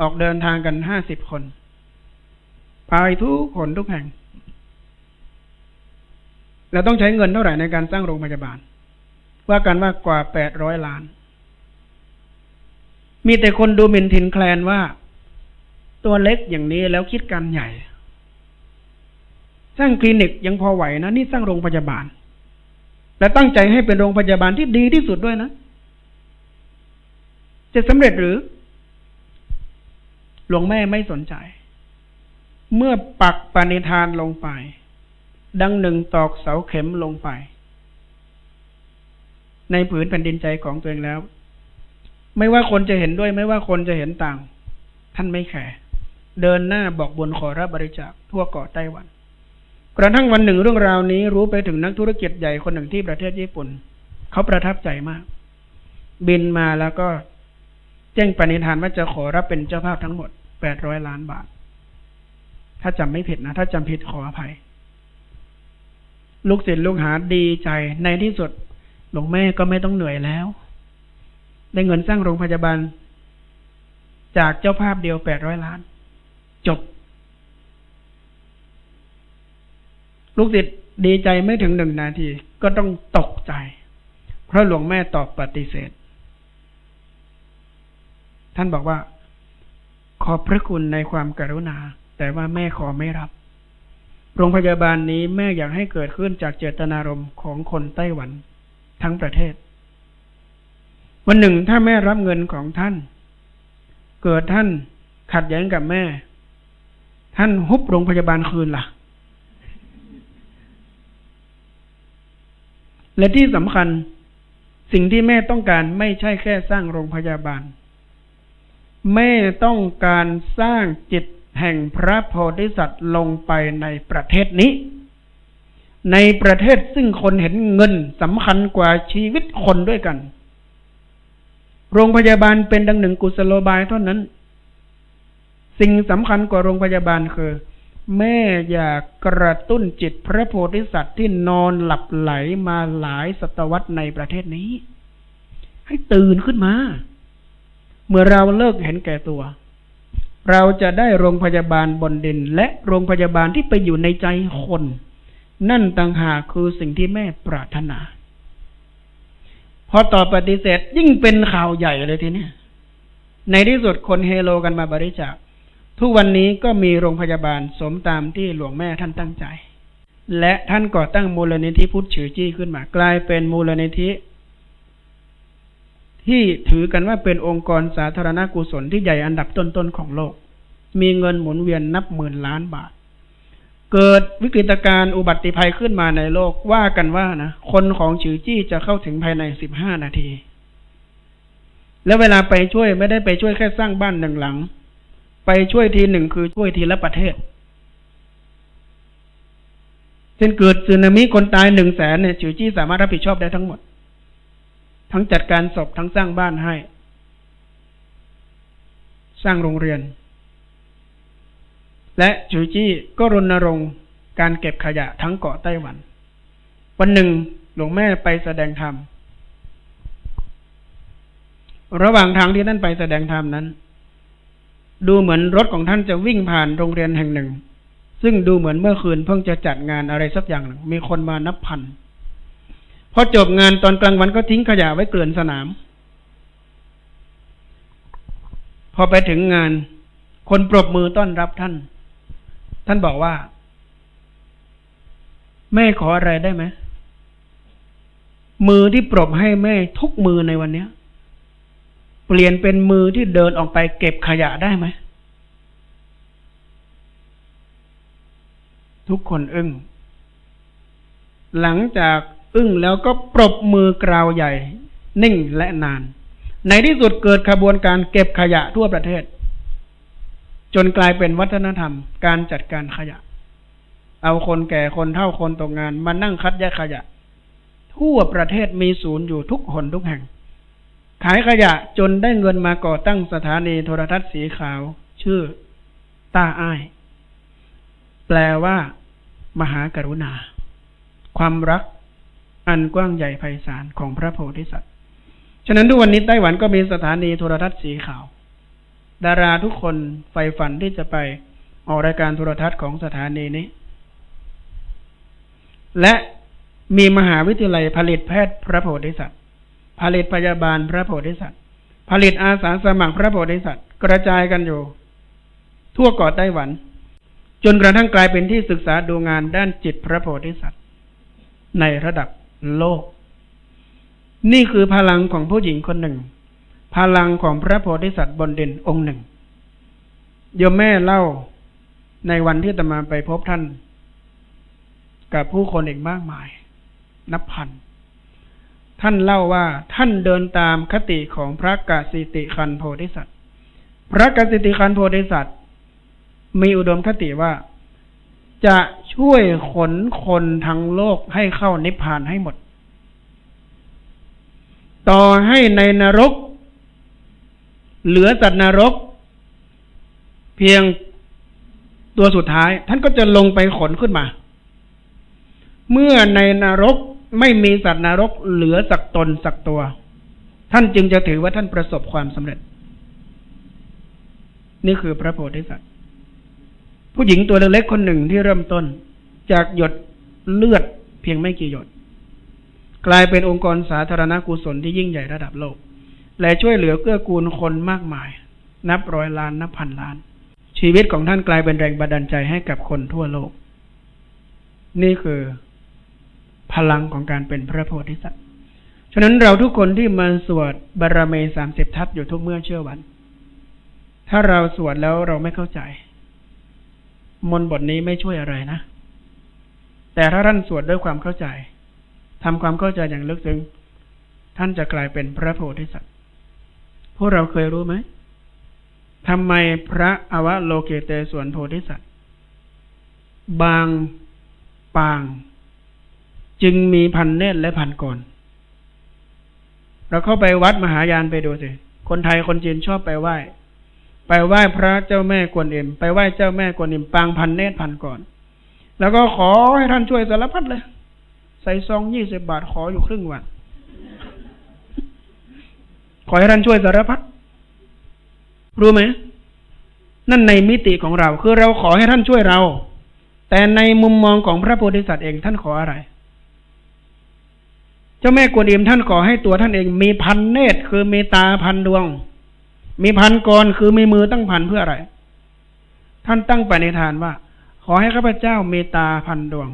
ออกเดินทางกันห้าสิบคน ไปทุกคนทุกแห่งเราต้องใช้เงินเท่าไหร่ในการสร้างโรงพยาบาล ว่ากันว่ากว่าแปดร้อยล้าน มีแต่คนดูหมิ่นถิ่นแคลนว่า ตัวเล็กอย่างนี้แล้วคิดการใหญ่ สร้างคลินิกยังพอไหวนะ นี่สร้างโรงพยาบาล และตั้งใจให้เป็นโรงพยาบาลที่ดีที่สุดด้วยนะ จะสำเร็จหรือ หลวงแม่ไม่สนใจ เมื่อปักปณิธานลงไป ดังหนึ่งตอกเสาเข็มลงไป ในผืนแผ่นดินใจของตัวเองแล้ว ไม่ว่าคนจะเห็นด้วย ไม่ว่าคนจะเห็นต่าง ท่านไม่แคร์เดินหน้าบอกบุญขอรับบริจาคทั่วเกาะไต้หวัน กระทั่งวันหนึ่งเรื่องราวนี้รู้ไปถึงนักธุรกิจใหญ่คนหนึ่งที่ประเทศญี่ปุ่น เขาประทับใจมาก บินมาแล้วก็แจ้งปณิธานว่าจะขอรับเป็นเจ้าภาพทั้งหมดแปดร้อยล้านบาท ถ้าจำไม่ผิดนะ ถ้าจำผิดขออภัย ลูกศิษย์ลูกหาดีใจในที่สุดหลวงแม่ก็ไม่ต้องเหนื่อยแล้ว ได้เงินสร้างโรงพยาบาล จากเจ้าภาพเดียวแปดร้อยล้าน จบ ลูกศิษย์ดีใจไม่ถึงหนึ่งนาที ก็ต้องตกใจ เพราะหลวงแม่ตอบปฏิเสธ ท่านบอกว่า ขอบพระคุณในความกรุณา แต่ว่าแม่ขอไม่รับ โรงพยาบาลนี้แม่อยากให้เกิดขึ้นจากเจตนารมณ์ของคนไต้หวันทั้งประเทศ วันหนึ่งถ้าแม่รับเงินของท่าน เกิดท่านขัดแย้งกับแม่ ท่านฮุบโรงพยาบาลคืนละ่ะ และที่สำคัญสิ่งที่แม่ต้องการไม่ใช่แค่สร้างโรงพยาบาล แม่ต้องการสร้างจิตแห่งพระโพธิสัตว์ลงไปในประเทศนี้ ในประเทศซึ่งคนเห็นเงินสำคัญกว่าชีวิตคนด้วยกัน โรงพยาบาลเป็นดังหนึ่งกุศโลบายเท่านั้น สิ่งสำคัญกว่าโรงพยาบาลคือ แม่อยากกระตุ้นจิตพระโพธิสัตว์ที่นอนหลับไหลมาหลายศตวรรษในประเทศนี้ ให้ตื่นขึ้นมา เมื่อเราเลิกเห็นแก่ตัว เราจะได้โรงพยาบาลบนดิน และโรงพยาบาลที่ไปอยู่ในใจคน นั่นต่างหากคือสิ่งที่แม่ปรารถนา พอตอบปฏิเสธยิ่งเป็นข่าวใหญ่เลยทีนี้ในที่สุดคนเฮโลกันมาบริจาคทุกวันนี้ก็มีโรงพยาบาลสมตามที่หลวงแม่ท่านตั้งใจ และท่านก่อตั้งมูลนิธิพุทธฉือจี้ขึ้นมากลายเป็นมูลนิธิ ที่ถือกันว่าเป็นองค์กรสาธารณกุศลที่ใหญ่อันดับต้นๆของโลก มีเงินหมุนเวียนนับหมื่นล้านบาท เกิดวิกฤตการณ์อุบัติภัยขึ้นมาในโลกว่ากันว่านะคนของฉือจี้จะเข้าถึงภายในสิบห้านาที แล้วเวลาไปช่วยไม่ได้ไปช่วยแค่สร้างบ้านหนึ่งหลัง ไปช่วยทีหนึ่งคือช่วยทีละประเทศเช่นเกิดสึนามิคนตายหนึ่งแสนเนี่ยฉือจี้สามารถรับผิดชอบได้ทั้งหมด ทั้งจัดการศพทั้งสร้างบ้านให้ สร้างโรงเรียน และจูจี้ก็รณรงค์การเก็บขยะทั้งเกาะไต้หวัน วันหนึ่งหลวงแม่ไปแสดงธรรม ระหว่างทางที่ท่านไปแสดงธรรมนั้น ดูเหมือนรถของท่านจะวิ่งผ่านโรงเรียนแห่งหนึ่ง ซึ่งดูเหมือนเมื่อคืนเพิ่งจะจัดงานอะไรสักอย่างหนึ่งมีคนมานับพันพอจบงานตอนกลางวันก็ทิ้งขยะไว้เกลื่อนสนาม พอไปถึงงาน คนปรบมือต้อนรับท่าน ท่านบอกว่า แม่ขออะไรได้ไหมมือที่ปรบให้แม่ทุกมือในวันนี้เปลี่ยนเป็นมือที่เดินออกไปเก็บขยะได้ไหม ทุกคนอึง้งหลังจากอึ้งแล้วก็ปรบมือกราวใหญ่ นิ่งและนาน ในที่สุดเกิดขบวนการเก็บขยะทั่วประเทศ จนกลายเป็นวัฒนธรรม การจัดการขยะ เอาคนแก่คนเท่าคนตกงาน มานั่งคัดแยกขยะ ทั่วประเทศมีศูนย์อยู่ทุกหนทุกแห่ง ขายขยะจนได้เงินมาก่อตั้งสถานีโทรทัศน์สีขาว ชื่อตาอ้าย แปลว่า มหากรุณา ความรัก อันกว้างใหญ่ไพศาลของพระโพธิสัตว์ ฉะนั้นทุกวันนี้ไต้หวันก็มีสถานีโทรทัศน์สีขาว ดาราทุกคนใฝ่ฝันที่จะไปออกรายการโทรทัศน์ของสถานีนี้ และมีมหาวิทยาลัยผลิตแพทย์พระโพธิสัตว์ ผลิตพยาบาลพระโพธิสัตว์ ผลิตอาสาสมัครพระโพธิสัตว์ กระจายกันอยู่ ทั่วเกาะไต้หวัน จนกระทั่งกลายเป็นที่ศึกษาดูงานด้านจิตพระโพธิสัตว์ ในระดับโลก นี่คือพลังของผู้หญิงคนหนึ่ง พลังของพระโพธิสัตว์บนดินองค์หนึ่งโยมแม่เล่าในวันที่ตมาไปพบท่าน กับผู้คนอีกมากมาย นับพัน ท่านเล่าว่าท่านเดินตามคติของพระกสิติคันโพธิสัตว์ พระกสิติคันโพธิสัตว์ มีอุดมคติว่าจะช่วยขนคนทั้งโลกให้เข้านิพพานให้หมด ต่อให้ในนรก เหลือสัตว์นรก เพียงตัวสุดท้าย ท่านก็จะลงไปขนขึ้นมา เมื่อในนรกไม่มีสัตว์นรก เหลือสักตนสักตัว ท่านจึงจะถือว่าท่านประสบความสำเร็จ นี่คือพระโพธิสัตว์ ผู้หญิงตัวเล็กๆคนหนึ่งที่เริ่มต้น จากหยดเลือดเพียงไม่กี่หยด กลายเป็นองค์กรสาธารณกุศลที่ยิ่งใหญ่ระดับโลก และช่วยเหลือเกื้อกูลคนมากมาย นับร้อยล้านนับพันล้าน ชีวิตของท่านกลายเป็นแรงบันดาลใจให้กับคนทั่วโลก นี่คือ พลังของการเป็นพระโพธิสัตว์ฉะนั้นเราทุกคนที่มาสวดบารมีสามสิบทัศอยู่ทุกเมื่อเชื่อวัน ถ้าเราสวดแล้วเราไม่เข้าใจ มนบทนี้ไม่ช่วยอะไรนะ แต่ถ้าท่านสวดด้วยความเข้าใจทำความเข้าใจอย่างลึกซึ้งท่านจะกลายเป็นพระโพธิสัตว์ พวกเราเคยรู้ไหมทำไมพระอวโลเกเตสวนโพธิสัตว์ บางปาง จึงมีพันเนตรและพันกรเราเข้าไปวัดมหายานไปดูสิ คนไทยคนจีนชอบไปไหว้ ไปไหว้พระเจ้าแม่กวนอิม ไปไหว้เจ้าแม่กวนอิมปางพันเนตรพันก่อน แล้วก็ขอให้ท่านช่วยสารพัดเลย ใส่ซองยี่สิบบาทขออยู่ครึ่งวัน ขอให้ท่านช่วยสารพัดรู้ไหมนั่นในมิติของเรา คือเราขอให้ท่านช่วยเรา แต่ในมุมมองของพระโพธิสัตว์เองท่านขออะไร เจ้าแม่กวนอิมท่านขอให้ตัวท่านเอง มีพันเนตรคือมีตาพันดวง มีพันกรคือมีมือตั้งพันเพื่ออะไร ท่านตั้งปณิธานว่า ขอให้ข้าพเจ้ามีตาพันดวง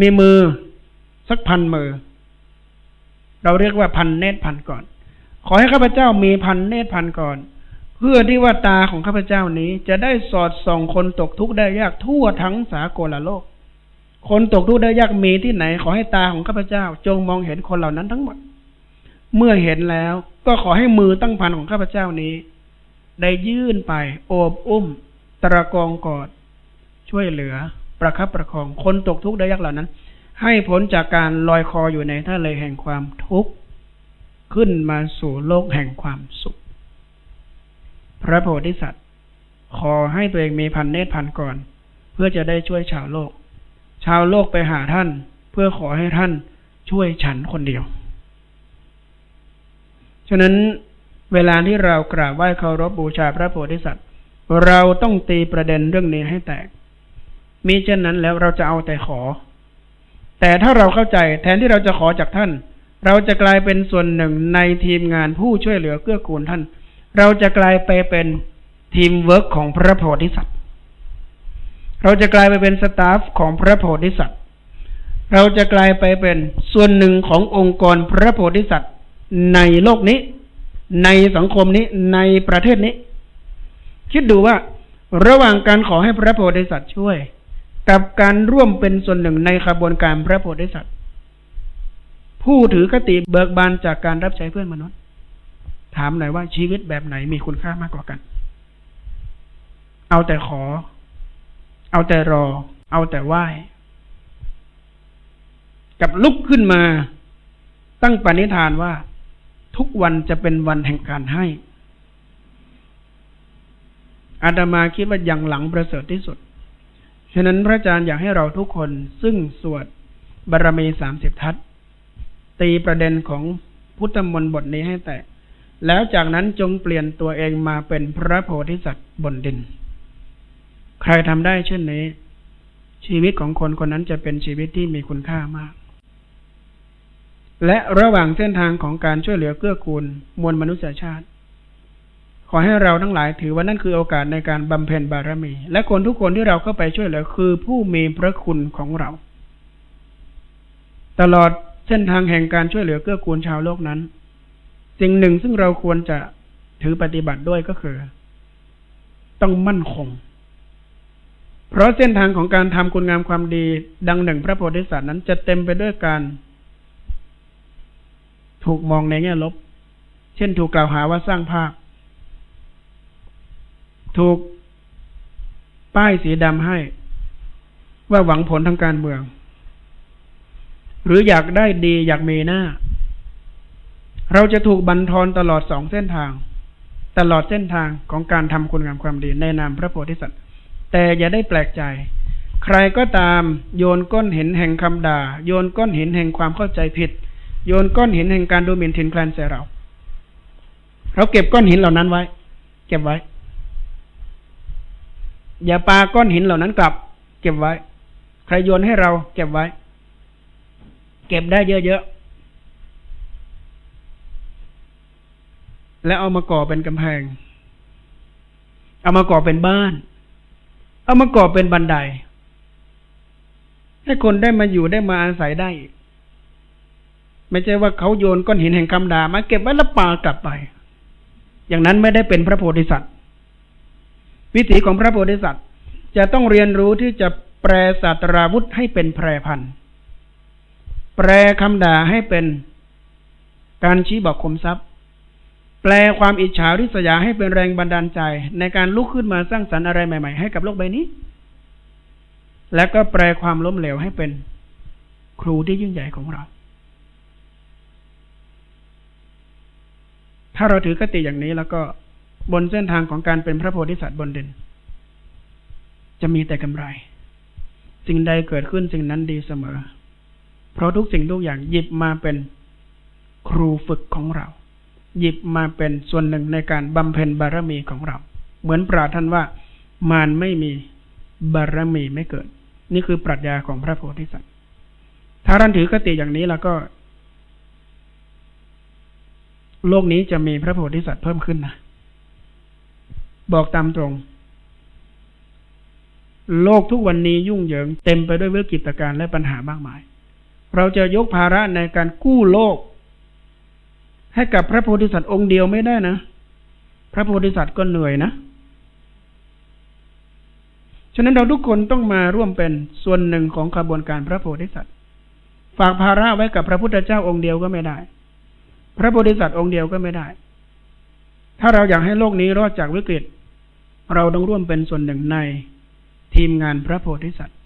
มีมือ สักพันมือ เราเรียกว่าพันเนตรพันก่อน ขอให้ข้าพเจ้ามีพันเนตรพันก่อน เพื่อที่ว่าตาของข้าพเจ้านี้จะได้สอดส่องคนตกทุกข์ได้ยากทั่วทั้งสากลโลก คนตกทุกข์ได้ยากมีที่ไหน ขอให้ตาของข้าพเจ้า จงมองเห็นคนเหล่านั้นทั้งหมด เมื่อเห็นแล้วก็ขอให้มือตั้งพันของข้าพเจ้านี้ ได้ยื่นไป โอบอุ้ม ตะกองกอด ช่วยเหลือ ประคับประคอง คนตกทุกข์ได้ยากเหล่านั้น ให้ผลจากการลอยคออยู่ในทะเลแห่งความทุกข์ ขึ้นมาสู่โลกแห่งความสุข พระโพธิสัตว์ ขอให้ตัวเองมีพันเนตรพันก่อน เพื่อจะได้ช่วยชาวโลก ชาวโลกไปหาท่าน เพื่อขอให้ท่านช่วยฉันคนเดียว ฉะนั้นเวลาที่เรากราบไหว้เคารพบบูชาพระโพธิสัตว์ เราต้องตีประเด็นเรื่องนี้ให้แตก มีเช่นนั้นแล้วเราจะเอาแต่ขอ แต่ถ้าเราเข้าใจแทนที่เราจะขอจากท่าน เราจะกลายเป็นส่วนหนึ่งในทีมงานผู้ช่วยเหลือเกื้อกูลท่าน เราจะกลายไปเป็นทีมเวิร์กของพระโพธิสัตว์ เราจะกลายไปเป็น staff ของพระโพธิสัตว์ เราจะกลายไปเป็นส่วนหนึ่งขององค์กรพระโพธิสัตว์ในโลกนี้ ในสังคมนี้ในประเทศนี้ คิดดูว่าระหว่างการขอให้พระโพธิสัตว์ช่วย กับการร่วมเป็นส่วนหนึ่งในขบวนการพระโพธิสัตว์ ผู้ถือคติเบิกบานจากการรับใช้เพื่อนมนุษย์ ถามหน่อยว่าชีวิตแบบไหนมีคุณค่ามากกว่ากัน เอาแต่ขอ เอาแต่รอ เอาแต่ไหว้ กับลุกขึ้นมาตั้งปณิธานว่า ทุกวันจะเป็นวันแห่งการให้อาตมาคิดว่าอย่างหลังประเสริฐที่สุด ฉะนั้นพระอาจารย์อยากให้เราทุกคนซึ่งสวดบารรมีสามสิบทัศตีประเด็นของพุทธมนต์บทนี้ให้แตก แล้วจากนั้นจงเปลี่ยนตัวเองมาเป็นพระโพธิสัตว์บนดิน ใครทำได้เช่นนี้ ชีวิตของคนคนนั้นจะเป็นชีวิตที่มีคุณค่ามาก และระหว่างเส้นทางของการช่วยเหลือเกื้อกูลมวลมนุษยชาติ ขอให้เราทั้งหลายถือว่านั่นคือโอกาสในการบำเพ็ญบารมี และคนทุกคนที่เราเข้าไปช่วยเหลือคือผู้มีพระคุณของเรา ตลอดเส้นทางแห่งการช่วยเหลือเกื้อกูลชาวโลกนั้น สิ่งหนึ่งซึ่งเราควรจะถือปฏิบัติด้วยก็คือ ต้องมั่นคง เพราะเส้นทางของการทำคุณงามความดี ดังหนึ่งพระโพธิสัตว์นั้นจะเต็มไปด้วยการ ถูกมองในแง่ลบ เช่นถูกกล่าวหาว่าสร้างภาพ ถูกป้ายสีดำให้ ว่าหวังผลทางการเมือง หรืออยากได้ดีอยากมีหน้า เราจะถูกบันทอนตลอดสองเส้นทาง ตลอดเส้นทางของการทำคุณงามความดีในนามพระโพธิสัตว์ แต่อย่าได้แปลกใจ ใครก็ตามโยนก้อนหินแห่งคำด่า โยนก้อนหินแห่งความเข้าใจผิด โยนก้อนหินแห่งการดูหมิ่นถิ่นแคลนใส่เรา เราเก็บก้อนหินเหล่านั้นไว้ เก็บไว้ อย่าปาก้อนหินเหล่านั้นกลับ เก็บไว้ ใครโยนให้เรา เก็บไว้ เก็บได้เยอะๆ แล้วเอามาก่อเป็นกำแพง เอามาก่อเป็นบ้าน เอามาก่อเป็นบันได ให้คนได้มาอยู่ได้มาอาศัยได้ ไม่ใช่ว่าเขาโยนก้อนหินแห่งคำด่ามาเก็บไว้แล้วปากลับไป อย่างนั้นไม่ได้เป็นพระโพธิสัตว์ วิถีของพระโพธิสัตว์ จะต้องเรียนรู้ที่จะแปลศาสตราวุธให้เป็นแพรพันธุ์แปลคำด่าให้เป็นการชี้บอกคมทรัพย์ แปลความอิจฉาริษยาให้เป็นแรงบันดาลใจ ในการลุกขึ้นมาสร้างสรรค์อะไรใหม่ๆให้กับโลกใบนี้ และก็แปลความล้มเหลวให้เป็นครูที่ยิ่งใหญ่ของเรา ถ้าเราถือกติอย่างนี้แล้วก็ บนเส้นทางของการเป็นพระโพธิสัตว์บนเด่นจะมีแต่กำไร สิ่งใดเกิดขึ้นสิ่งนั้นดีเสมอ เพราะทุกสิ่งทุกอย่างหยิบมาเป็นครูฝึกของเรา หยิบมาเป็นส่วนหนึ่งในการบำเพ็ญบารมีของเรา เหมือนปราท่านว่ามารไม่มีบารมีไม่เกิด นี่คือปรัชญาของพระโพธิสัตว์ ถ้าท่านถือกติอย่างนี้แล้วก็ โลกนี้จะมีพระโพธิสัตว์เพิ่มขึ้นนะ บอกตามตรง โลกทุกวันนี้ยุ่งเหยิงเต็มไปด้วยวิกฤตการณ์และปัญหามากมาย เราจะยกภาระในการกู้โลก ให้กับพระโพธิสัตว์องค์เดียวไม่ได้นะ พระโพธิสัตว์ก็เหนื่อยนะฉะนั้นเราทุกคนต้องมาร่วมเป็นส่วนหนึ่งของขบวนการพระโพธิสัตว์ ฝากภาระไว้กับพระพุทธเจ้าองค์เดียวก็ไม่ได้ พระโพธิสัตว์องค์เดียวก็ไม่ได้ ถ้าเราอยากให้โลกนี้รอดจากวิกฤต เราต้องร่วมเป็นส่วนหนึ่งในทีมงานพระโพธิสัตว์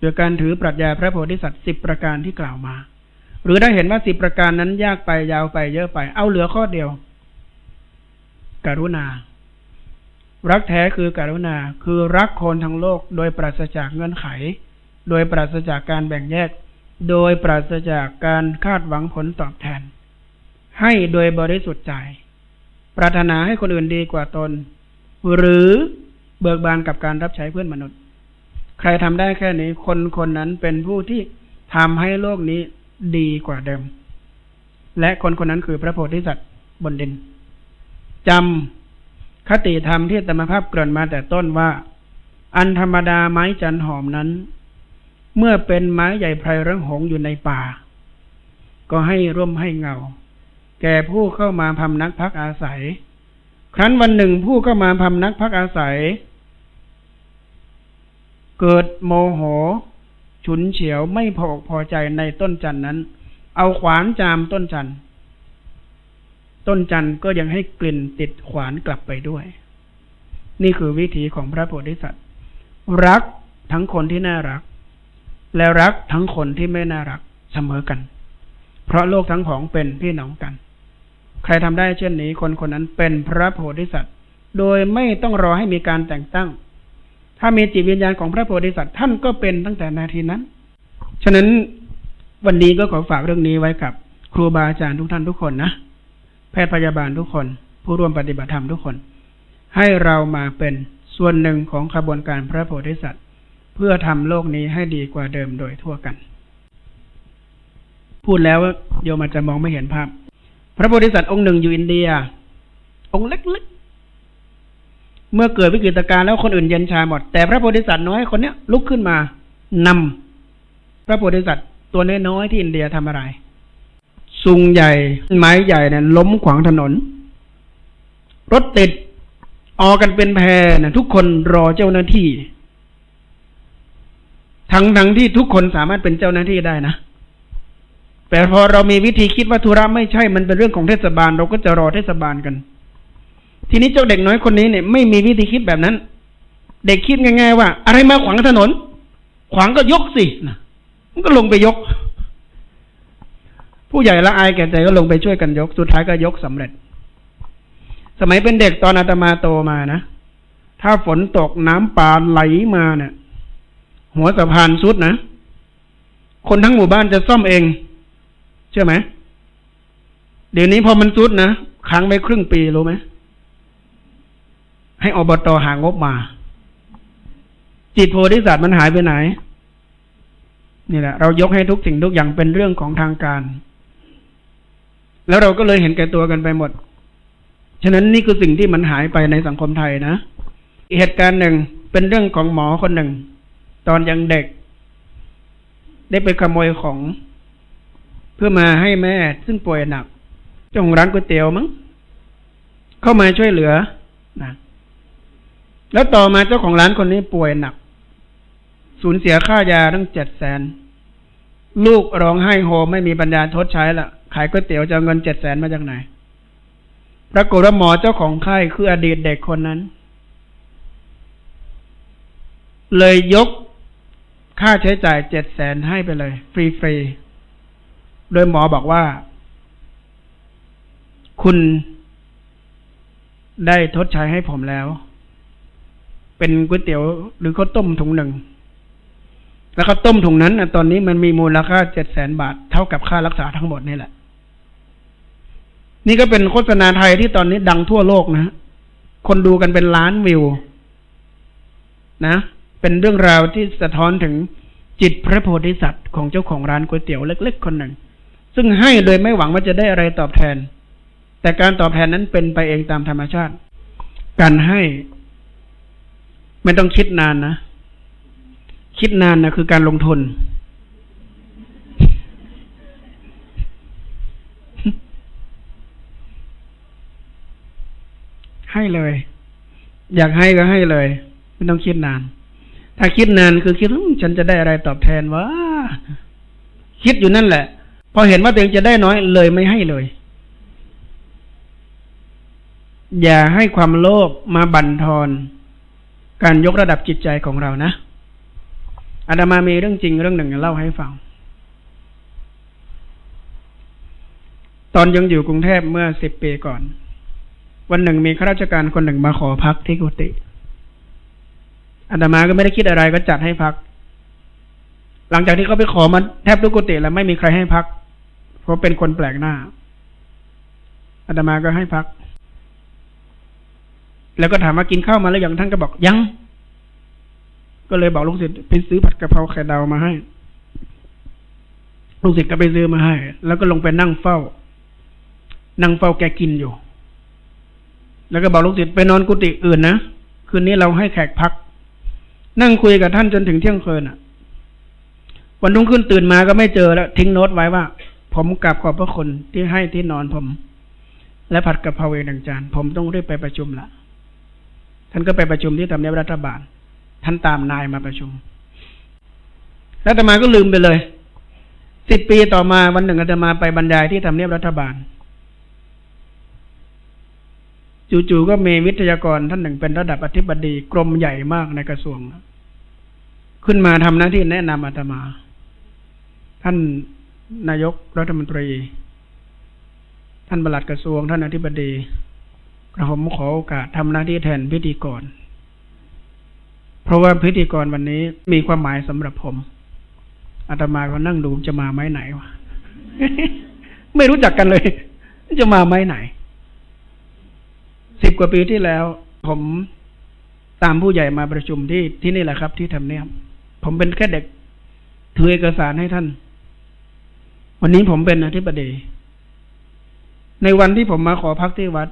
โดยการถือปรัชญาพระโพธิสัตว์สิบประการที่กล่าวมา หรือถ้าเห็นว่าสิบประการนั้นยากไปยาวไปเยอะไป เอาเหลือข้อเดียว กรุณา รักแท้คือกรุณาคือรักคนทั้งโลก โดยปราศจากเงื่อนไข โดยปราศจากการแบ่งแยก โดยปราศจากการคาดหวังผลตอบแทน ให้โดยบริสุทธิ์ใจ ปรารถนาให้คนอื่นดีกว่าตน หรือเบิกบานกับการรับใช้เพื่อนมนุษย์ ใครทำได้แค่นี้คนคนนั้นเป็นผู้ที่ทำให้โลกนี้ดีกว่าเดิม และคนคนนั้นคือพระโพธิสัตว์บนดินจำคติธรรมที่ตมภาพเกริ่นมาแต่ต้นว่า อันธรรมดาไม้จันหอมนั้น เมื่อเป็นไม้ใหญ่ไพรรังหงอยู่ในป่า ก็ให้ร่มให้เงา แก่ผู้เข้ามาพำนักพักอาศัย ครั้นวันหนึ่งผู้เข้ามาพำนักพักอาศัย เกิดโมโห ฉุนเฉียวไม่พอพอใจในต้นจันนั้น เอาขวานจามต้นจันต้นจันน์ก็ยังให้กลิ่นติดขวานกลับไปด้วย นี่คือวิถีของพระโพธิสัตว์ รักทั้งคนที่น่ารัก และรักทั้งคนที่ไม่น่ารักเสมอกัน เพราะโลกทั้งของเป็นพี่น้องกัน ใครทำได้เช่นนี้คนคนนั้นเป็นพระโพธิสัตว์ โดยไม่ต้องรอให้มีการแต่งตั้ง ถ้ามีจิตวิญญาณของพระโพธิสัตว์ท่านก็เป็นตั้งแต่นาทีนั้น ฉะนั้นวันนี้ก็ขอฝากเรื่องนี้ไว้กับ ครูบาอาจารย์ทุกท่านทุกคนนะ แพทย์พยาบาลทุกคน ผู้ร่วมปฏิบัติธรรมทุกคน ให้เรามาเป็นส่วนหนึ่งของขบวนการพระโพธิสัตว์ เพื่อทำโลกนี้ให้ดีกว่าเดิมโดยทั่วกัน พูดแล้วโยมอาจจะมองไม่เห็นภาพ พระโพธิสัตว์องค์หนึ่งอยู่อินเดีย องค์เล็กๆ เมื่อเกิดวิกฤตการณ์แล้วคนอื่นเย็นชาหมด แต่พระโพธิสัตว์น้อยคนเนี้ยลุกขึ้นมานำพระโพธิสัตว์ตัวน้อยๆที่อินเดียทำอะไรซุงใหญ่ ไม้ใหญ่เนี่ยล้มขวางถนน รถติดออกันเป็นแพรนะทุกคนรอเจ้าหน้าที่ ทั้งทั้งที่ทุกคนสามารถเป็นเจ้าหน้าที่ได้นะ แต่พอเรามีวิธีคิดว่าธุระไม่ใช่มันเป็นเรื่องของเทศบาล เราก็จะรอเทศบาลกัน ทีนี้เจ้าเด็กน้อยคนนี้เนี่ยไม่มีวิธีคิดแบบนั้น เด็กคิดง่ายๆว่า อะไรมาขวางถนน ขวางก็ยกสินะมันก็ลงไปยก ผู้ใหญ่ละอายแก่ใจก็ลงไปช่วยกันยก สุดท้ายก็ยกสำเร็จ สมัยเป็นเด็กตอนอาตมาโตมานะถ้าฝนตกน้ำป่าไหลมาเนะี่ย หัวสะพานสุดนะคนทั้งหมู่บ้านจะซ่อมเอง ชื่อไหมเดี๋ยวนี้พอมันสุดนะค้างไปครึ่งปีรู้ไหมให้อบตหางบมา จิตโพธิสัตว์มันหายไปไหน นี่แหละ เรายกให้ทุกสิ่งทุกอย่างเป็นเรื่องของทางการ แล้วเราก็เลยเห็นแก่ตัวกันไปหมด ฉะนั้นนี่คือสิ่งที่มันหายไปในสังคมไทยนะเหตุการณ์หนึ่งเป็นเรื่องของหมอคนหนึ่ง ตอนยังเด็ก ได้ไปขโมยของ เพื่อมาให้แม่ซึ่งป่วยหนักเจ้าของร้านก๋วยเตี๋ยวมั้งเข้ามาช่วยเหลือนะแล้วต่อมาเจ้าของร้านคนนี้ป่วยหนัก สูญเสียค่ายาตั้งเจ็ดแสนลูกร้องไห้โฮไม่มีปัญญาทดใช้ละขายก๋วยเตี๋ยวจะเงินเจ็ดแสนมาจากไหนปรากฏว่าหมอเจ้าของไข้คืออดีตเด็กคนนั้น เลยยกค่าใช้จ่ายเจ็ดแสนให้ไปเลย ฟรีๆ โดยหมอบอกว่า คุณได้ทดใช้ให้ผมแล้ว เป็นก๋วยเตี๋ยว หรือข้าวต้มถุงหนึ่ง แล้วข้าวต้มถุงนั้นตอนนี้มันมีมูลค่าเจ็ดแสนบาท เท่ากับค่ารักษาทั้งหมดนี่แหละ นี่ก็เป็นโฆษณาไทยที่ตอนนี้ดังทั่วโลกนะคนดูกันเป็นล้านวิว นะ เป็นเรื่องราวที่สะท้อนถึงจิตพระโพธิสัตว์ของเจ้าของร้านก๋วยเตี๋ยวเล็ก ๆ คนหนึ่ง ซึ่งให้โดยไม่หวังว่าจะได้อะไรตอบแทน แต่การตอบแทนนั้นเป็นไปเองตามธรรมชาติ การให้ ไม่ต้องคิดนานนะ คิดนานนะคือการลงทุน ให้เลย อยากให้ก็ให้เลย ไม่ต้องคิดนาน ถ้าคิดนานคือคิดฉันจะได้อะไรตอบแทนวะคิดอยู่นั่นแหละ พอเห็นว่าตัวเองจะได้น้อยเลยไม่ให้เลย อย่าให้ความโลภมาบั่นทอนการยกระดับจิตใจของเรานะอาดามามีเรื่องจริงเรื่องหนึ่งเล่าให้ฟัง ตอนยังอยู่กรุงเทพเมื่อสิบปีก่อน วันหนึ่งมีข้าราชการคนหนึ่งมาขอพักที่กุฏิอาดามาก็ไม่ได้คิดอะไรก็จัดให้พัก หลังจากที่เขาไปขอมาแทบทุกกุฏิแล้วไม่มีใครให้พัก ราะเป็นคนแปลกหน้าอาดามาก็ให้พัก แล้วก็ถามว่ากินข้าวมาแล้วยังท่านก็บอกยัง ก็เลยบอกลูกศิษย์ไปซื้อผัดกะเพราไข่ดาวมาให้ ลูกศิษย์ก็ไปซื้อมาให้ แล้วก็ลงไปนั่งเฝ้า นั่งเฝ้าแกกินอยู่ แล้วก็บอกลูกศิษย์ไปนอนกุฏิอื่นนะ คืนนี้เราให้แขกพัก นั่งคุยกับท่านจนถึงเที่ยงคืนอะ วันรุ่งขึ้นตื่นมาก็ไม่เจอแล้ว ทิ้งโน้ตไว้ว่า ผมกลับขอบพระคุณที่ให้ที่นอนผม และผัดกะเพราเองดังจาน ผมต้องรีบไปประชุมละท่านก็ไปประชุมที่ทำเนียบรัฐบาล ท่านตามนายมาประชุมแล้วตมาก็ลืมไปเลยสิบปีต่อมาวันหนึ่งอาตมาไปบรรยายที่ทำเนียบรัฐบาล จู่ๆก็มีวิทยากรท่านหนึ่งเป็นระดับอธิบดีกรมใหญ่มากในกระทรวง ขึ้นมาทำหน้าที่แนะนำอาตมา ท่าน นายกรัฐมนตรี ท่านบลัดกระทรวง ท่านอธิบดีกระผมขอโอกาสทำหน้าที่แทนพิธีกร เพราะว่าพิธีกรวันนี้มีความหมายสำหรับผมอาตมาก็นั่งดูจะมาไม้ไหนวะไม่รู้จักกันเลย จะมาไม้ไหนสิบกว่าปีที่แล้ว ผมตามผู้ใหญ่มาประชุมที่ที่นี่แหละครับ ที่ทำเนียบผมเป็นแค่เด็กถือเอกสารให้ท่าน วันนี้ผมเป็นอธิบดี ในวันที่ผมมาขอพักที่วัด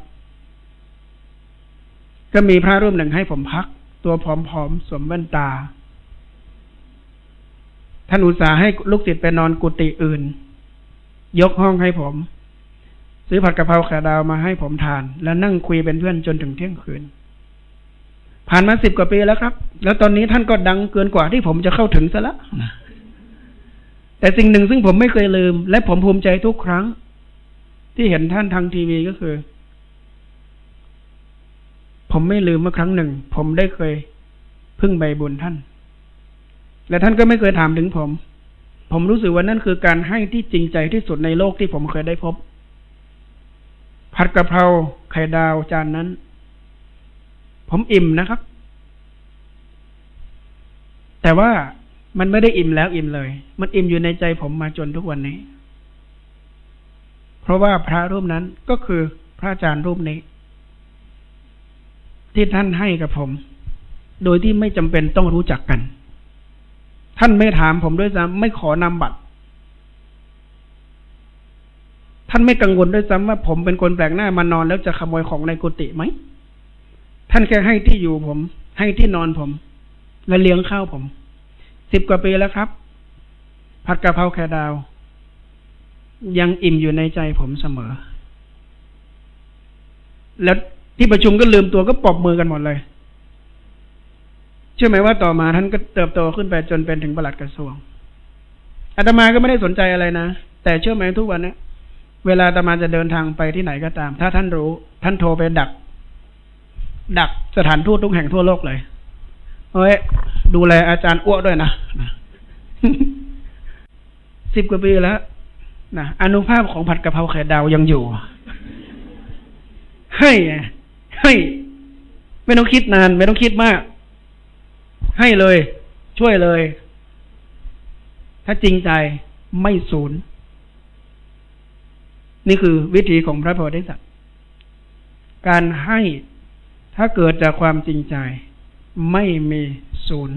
ก็มีพระรูปหนึ่งให้ผมพัก ตัวผอมๆสวมแว่นตา ท่านอุตส่าห์ให้ลูกศิษย์ไปนอนกุฏิอื่น ยกห้องให้ผม ซื้อผัดกะเพราข่ดาวมาให้ผมทาน แล้วนั่งคุยเป็นเพื่อนจนถึงเที่ยงคืน ผ่านมาสิบกว่าปีแล้วครับ แล้วตอนนี้ท่านก็ดังเกินกว่าที่ผมจะเข้าถึงซะแล้ว แต่สิ่งหนึ่งซึ่งผมไม่เคยลืม และผมภูมิใจทุกครั้ง ที่เห็นท่านทางทีวีก็คือ ผมไม่ลืมว่าครั้งหนึ่ง ผมได้เคยพึ่งใบบุญท่าน และท่านก็ไม่เคยถามถึงผม ผมรู้สึกว่านั่นคือการให้ที่จริงใจที่สุดในโลกที่ผมเคยได้พบ ผัดกะเพราไข่ดาวจานนั้น ผมอิ่มนะครับ แต่ว่า มันไม่ได้อิ่มแล้วอิ่มเลย มันอิ่มอยู่ในใจผมมาจนทุกวันนี้ เพราะว่าพระรูปนั้นก็คือพระอาจารย์รูปนี้ ที่ท่านให้กับผม โดยที่ไม่จำเป็นต้องรู้จักกัน ท่านไม่ถามผมด้วยซ้ำไม่ขอนำบัตร ท่านไม่กังวลด้วยซ้ำว่าผมเป็นคนแปลกหน้ามานอนแล้วจะขโมยของในกุฏิไหม ท่านแค่ให้ที่อยู่ผม ให้ที่นอนผม และเลี้ยงข้าวผม สิบกว่าปีแล้วครับ ผัดกะเพราแคดาว ยังอิ่มอยู่ในใจผมเสมอ แล้วที่ประชุมก็ลืมตัวก็ปอบมือกันหมดเลยเชื่อไหมว่าต่อมาท่านก็เติบโตขึ้นไปจนเป็นถึงประหลัดกระทรวงอาตมาก็ไม่ได้สนใจอะไรนะ แต่เชื่อไหมทุกวันนี้เวลาอาตมาจะเดินทางไปที่ไหนก็ตาม ถ้าท่านรู้ ท่านโทรไปดัก ดักสถานทูตทุกแห่งทั่วโลกเลย เฮ้ยดูแลอาจารย์อ้วด้วยนะสิบกว่าปีแล้วนะอนุภาพของผัดกะเพราไข่ดาวยังอยู่ ให้ให้ไม่ต้องคิดนาน ไม่ต้องคิดมาก ให้เลย ช่วยเลย ถ้าจริงใจไม่สูญนี่คือวิธีของพระโพธิสัตว์ การให้ถ้าเกิดจากความจริงใจ ไม่มีศูนย์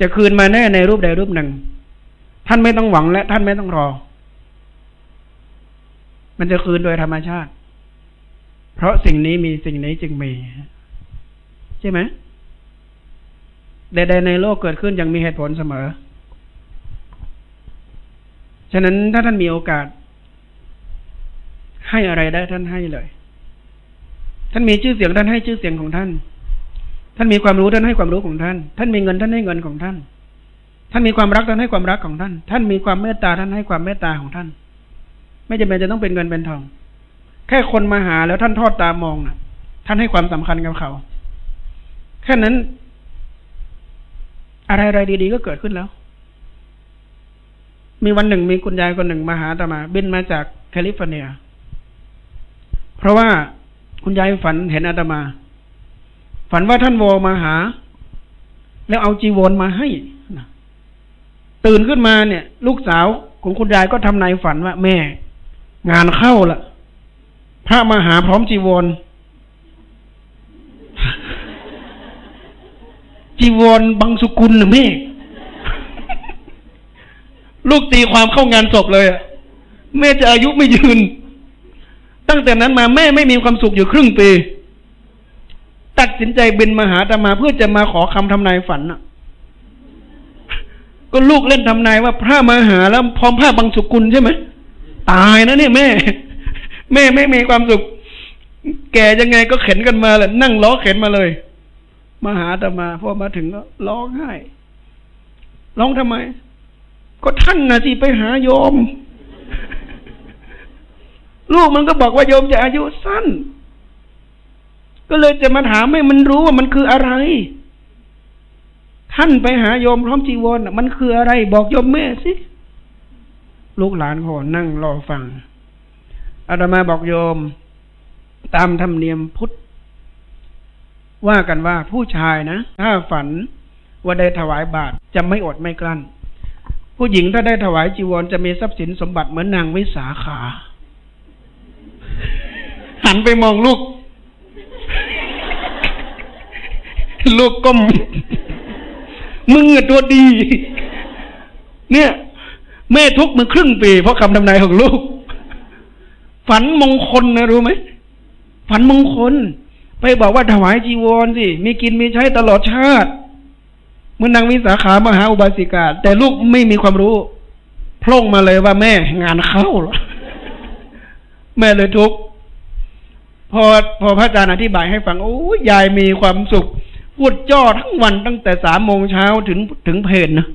จะคืนมาแน่ในรูปใดรูปหนึ่ง ท่านไม่ต้องหวังและท่านไม่ต้องรอ มันจะคืนโดยธรรมชาติ เพราะสิ่งนี้มีสิ่งนี้จึงมีใช่ไหมใดๆในโลกเกิดขึ้นยังมีเหตุผลเสมอ ฉะนั้นถ้าท่านมีโอกาส ให้อะไรได้ท่านให้เลย ท่านมีชื่อเสียงท่านให้ชื่อเสียงของท่าน ท่านมีความรู้ท่านให้ความรู้ของท่าน ท่านมีเงินท่านให้เงินของท่าน ท่านมีความรักท่านให้ความรักของท่าน ท่านมีความเมตตาท่านให้ความเมตตาของท่าน ไม่จำเป็นจะต้องเป็นเงินเป็นทอง แค่คนมาหาแล้วท่านทอดตามองนะท่านให้ความสำคัญกับเขา แค่นั้น อะไรอะไรดีๆก็เกิดขึ้นแล้ว มีวันหนึ่งมีคุณยายคนหนึ่งมาหาตมา บินมาจากแคลิฟอร์เนีย เพราะว่าคุณยายฝันเห็นอาตมา ฝันว่าท่านโวมาหา แล้วเอาจีวรมาให้ตื่นขึ้นมาเนี่ย ลูกสาวของคุณยายก็ทำนายฝันว่าแม่ งานเข้าละพระมาหาพร้อมจีวร จีวรบางสุกุลหรือแม่ ลูกตีความเข้างานศพเลยอะแม่จะอายุไม่ยืน ตั้งแต่นั้นมาแม่ไม่มีความสุขอยู่ครึ่งปี ตัดสินใจบินมาหาตมา เพื่อจะมาขอคำทำนายฝันอะก็ลูกเล่นทำนายว่าพระมาหาแล้วพร้อมผ้าบางสุกุลใช่ไหมตายนะเนี่ยแม่ แม่ไม่มีความสุข แกยังไงก็เข็นกันมาแหละนั่งล้อเข็นมาเลย มาหาตมาพอมาถึงก็ร้องไห้ร้องทำไม ก็ท่านนะสิไปหาโยม ลูกมันก็บอกว่าโยมจะอายุสั้น ก็เลยจะมาถามให้มันรู้ว่ามันคืออะไร ท่านไปหาโยมพร้อมจีวรมันคืออะไร บอกโยมแม่สิลูกหลานเขานั่งรอฟังอาตมาบอกโยม ตามธรรมเนียมพุทธ ว่ากันว่าผู้ชายนะ ถ้าฝันว่าได้ถวายบาตรจะไม่อดไม่กลั้น ผู้หญิงถ้าได้ถวายจีวรจะมีทรัพย์สินสมบัติเหมือนนางวิสาขา หันไปมองลูก ลูกก้มมึงตัวดี เนี่ย แม่ทุกมือครึ่งปี เพราะคำทำนายของลูก ฝันมงคลนะรู้ไหมฝันมงคล ไปบอกว่าถวายจีวรสิมีกินมีใช้ตลอดชาติเมื่อนางวิสาขามหาอุบาสิกา แต่ลูกไม่มีความรู้พล่งมาเลยว่าแม่งานเข้าหรอแม่เลยทุกพอพอพระอาจารย์อธิบายให้ฟังโอ้ยายมีความสุข พูดจ่อทั้งวันตั้งแต่สามโมงเช้าถึงถึงเพลนนะ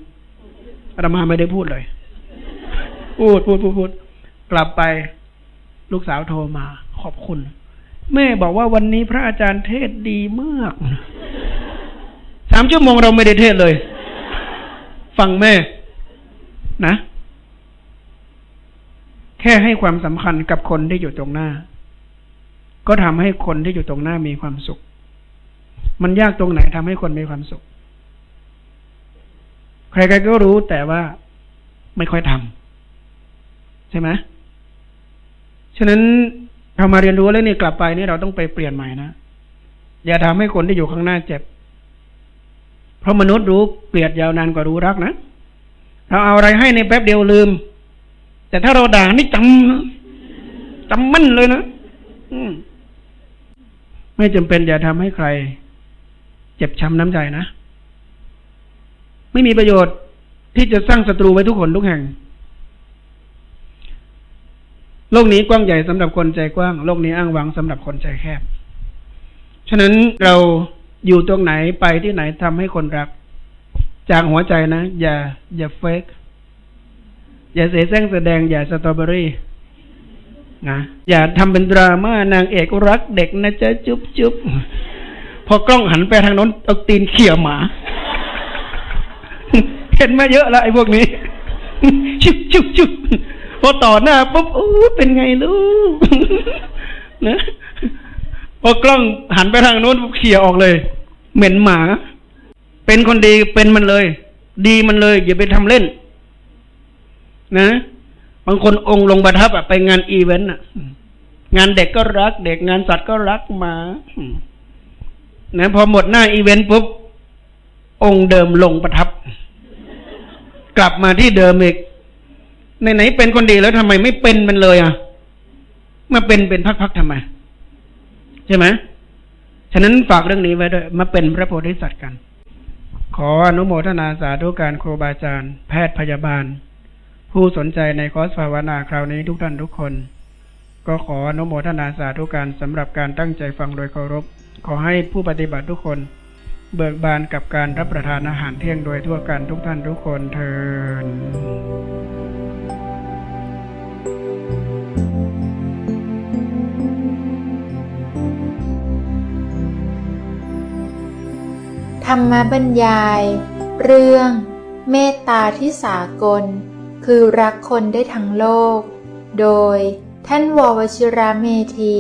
อาตมาไม่ได้พูดเลย พูดพูดพูดพูด กลับไป ลูกสาวโทรมา ขอบคุณ แม่บอกว่าวันนี้พระอาจารย์เทศดีมากสามชั่วโมงเราไม่ได้เทศเลย ฟังแม่ นะ แค่ให้ความสำคัญกับคนที่อยู่ตรงหน้า ก็ทำให้คนที่อยู่ตรงหน้ามีความสุข มันยากตรงไหนทำให้คนมีความสุข ใครๆก็รู้แต่ว่าไม่ค่อยทำใช่ไหมฉะนั้นเรามาเรียนรู้แล้วนี่กลับไปนี่เราต้องไปเปลี่ยนใหม่นะ อย่าทำให้คนที่อยู่ข้างหน้าเจ็บ เพราะมนุษย์รู้เกลียดยาวนานกว่ารู้รักนะเราเอาอะไรให้ในแป๊บเดียวลืม แต่ถ้าเราด่านี่จำจำมั่นเลยนะไม่จำเป็นอย่าทำให้ใคร เจ็บช้ำน้ำใจนะ ไม่มีประโยชน์ที่จะสร้างศัตรูไว้ทุกคนทุกแห่ง โลกนี้กว้างใหญ่สำหรับคนใจกว้าง โลกนี้อ้างว้างสำหรับคนใจแคบ ฉะนั้นเราอยู่ตรงไหนไปที่ไหนทำให้คนรัก จากหัวใจนะ อย่า อย่าเฟกอย่าเสแสร้งแสดง อย่าสตรอเบอรี่นะอย่าทำเป็นดราม่านางเอกรักเด็กนะจ๊ะจุ๊บจุ๊บ พอกล้องหันไปทางน้นเอาตีนเขี่ยหมา เห็นมาเยอะแล้วไอ้พวกนี้ ชุบชุบชุบพอต่อหน้าปุ๊บโอ้เป็นไงลูกนะพอกล้องหันไปทางโน้นเขี่ยออกเลย เหม็นหมา เป็นคนดีเป็นมันเลย ดีมันเลย อย่าไปทำเล่น นะบางคนองค์ลงประทับอะไปงานอีเวนต์อะงานเด็กก็รัก เด็กงานสัตว์ก็รักหมา นะพอหมดหน้าอีเวนต์ปุ๊บ องค์เดิมลงประทับ กลับมาที่เดิมอีกไหนๆเป็นคนดีแล้วทำไมไม่เป็นมันเลยอะมาเป็นเป็นพักๆทำไมใช่ไหมฉะนั้นฝากเรื่องนี้ไว้ด้วยมาเป็นพระโพธิสัตว์กัน ขออนุโมทนาสาธุการครูบาอาจารย์ แพทย์พยาบาล ผู้สนใจในคอร์สภาวนาคราวนี้ทุกท่านทุกคน ก็ขออนุโมทนาสาธุการสำหรับการตั้งใจฟังโดยเคารพ ขอให้ผู้ปฏิบัติทุกคน เบิกบานกับการรับประทานอาหารเที่ยงโดยทั่วกันทุกท่านทุกคนเทินธรรมบรรยาย เรื่อง เมตตาที่สากล คือรักคนได้ทั้งโลก โดย ท่านววชิระเมธี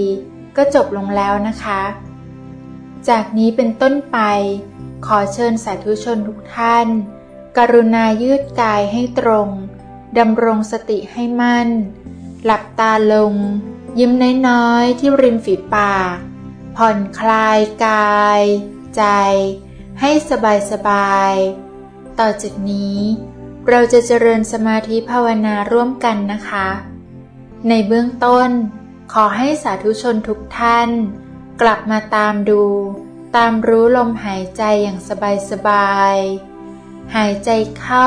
ก็จบลงแล้วนะคะ จากนี้เป็นต้นไป ขอเชิญสาธุชนทุกท่าน กรุณายืดกายให้ตรงดำรงสติให้มั่น หลับตาลง ยิ้มน้อยๆที่ริมฝีปาก ผ่อนคลายกาย ใจ ให้สบายๆต่อจากนี้ เราจะเจริญสมาธิภาวนาร่วมกันนะคะ ในเบื้องต้น ขอให้สาธุชนทุกท่าน กลับมาตามดู ตามรู้ลมหายใจอย่างสบายๆหายใจเข้า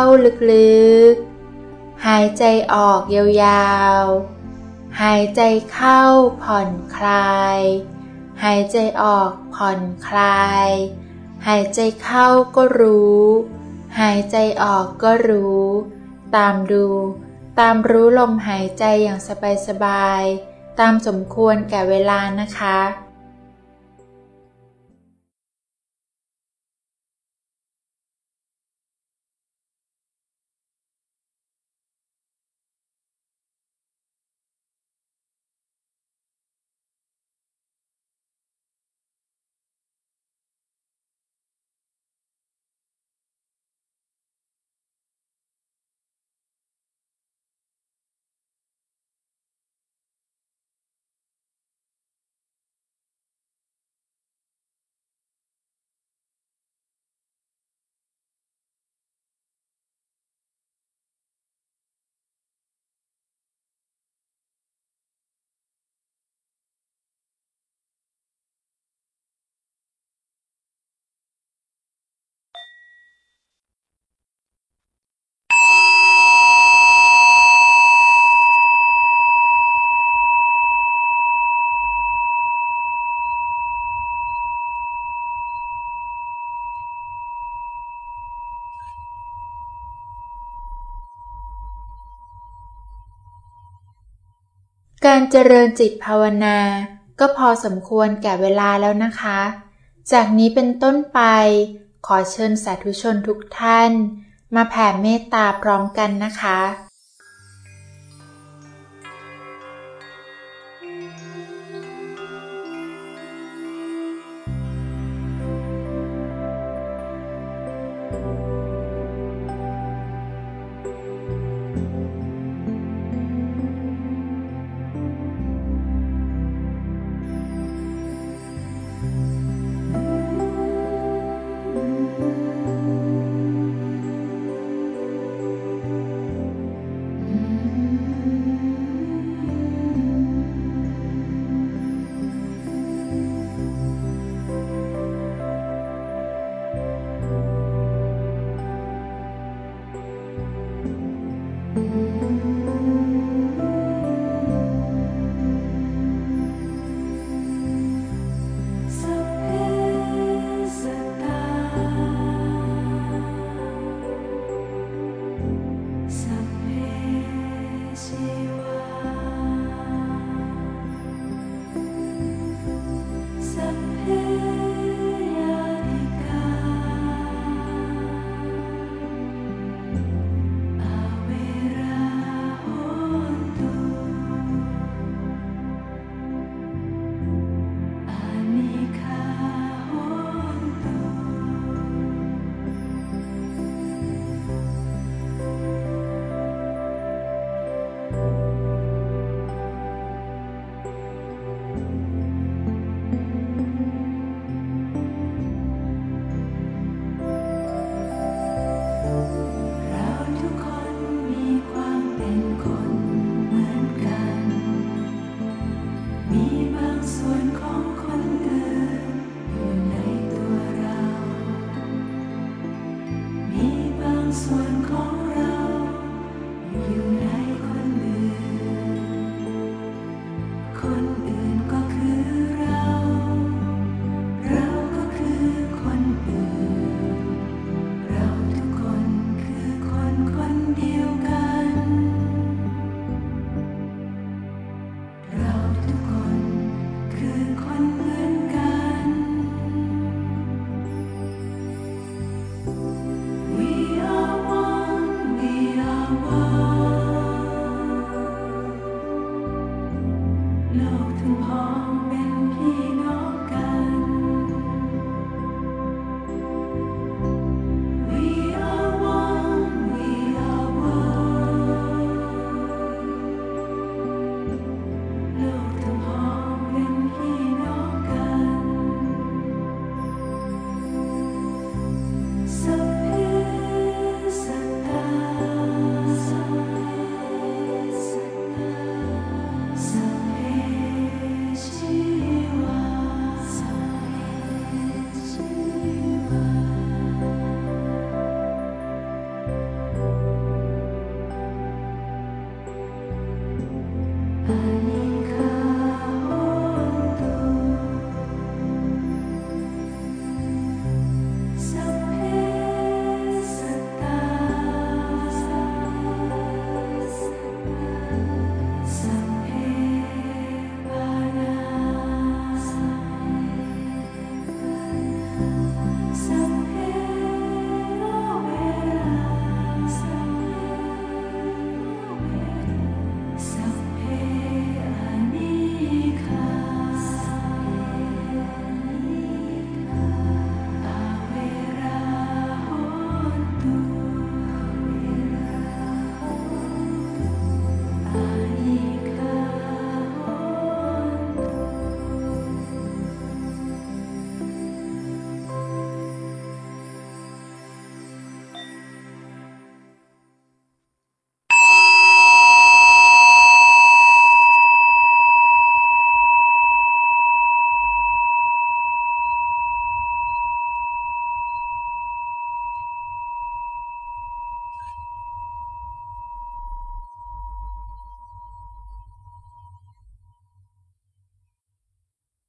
ลึกๆ หายใจออกยาวๆ หายใจเข้าผ่อนคลาย หายใจออกผ่อนคลาย หายใจเข้าก็รู้ หายใจออกก็รู้ ตามดู ตามรู้ลมหายใจอย่างสบายๆ ตามสมควรแก่เวลานะคะ การเจริญจิตภาวนา ก็พอสมควรแก่เวลาแล้วนะคะ จากนี้เป็นต้นไปขอเชิญสาธุชนทุกท่าน มาแผ่เมตตาพร้อมกันนะคะ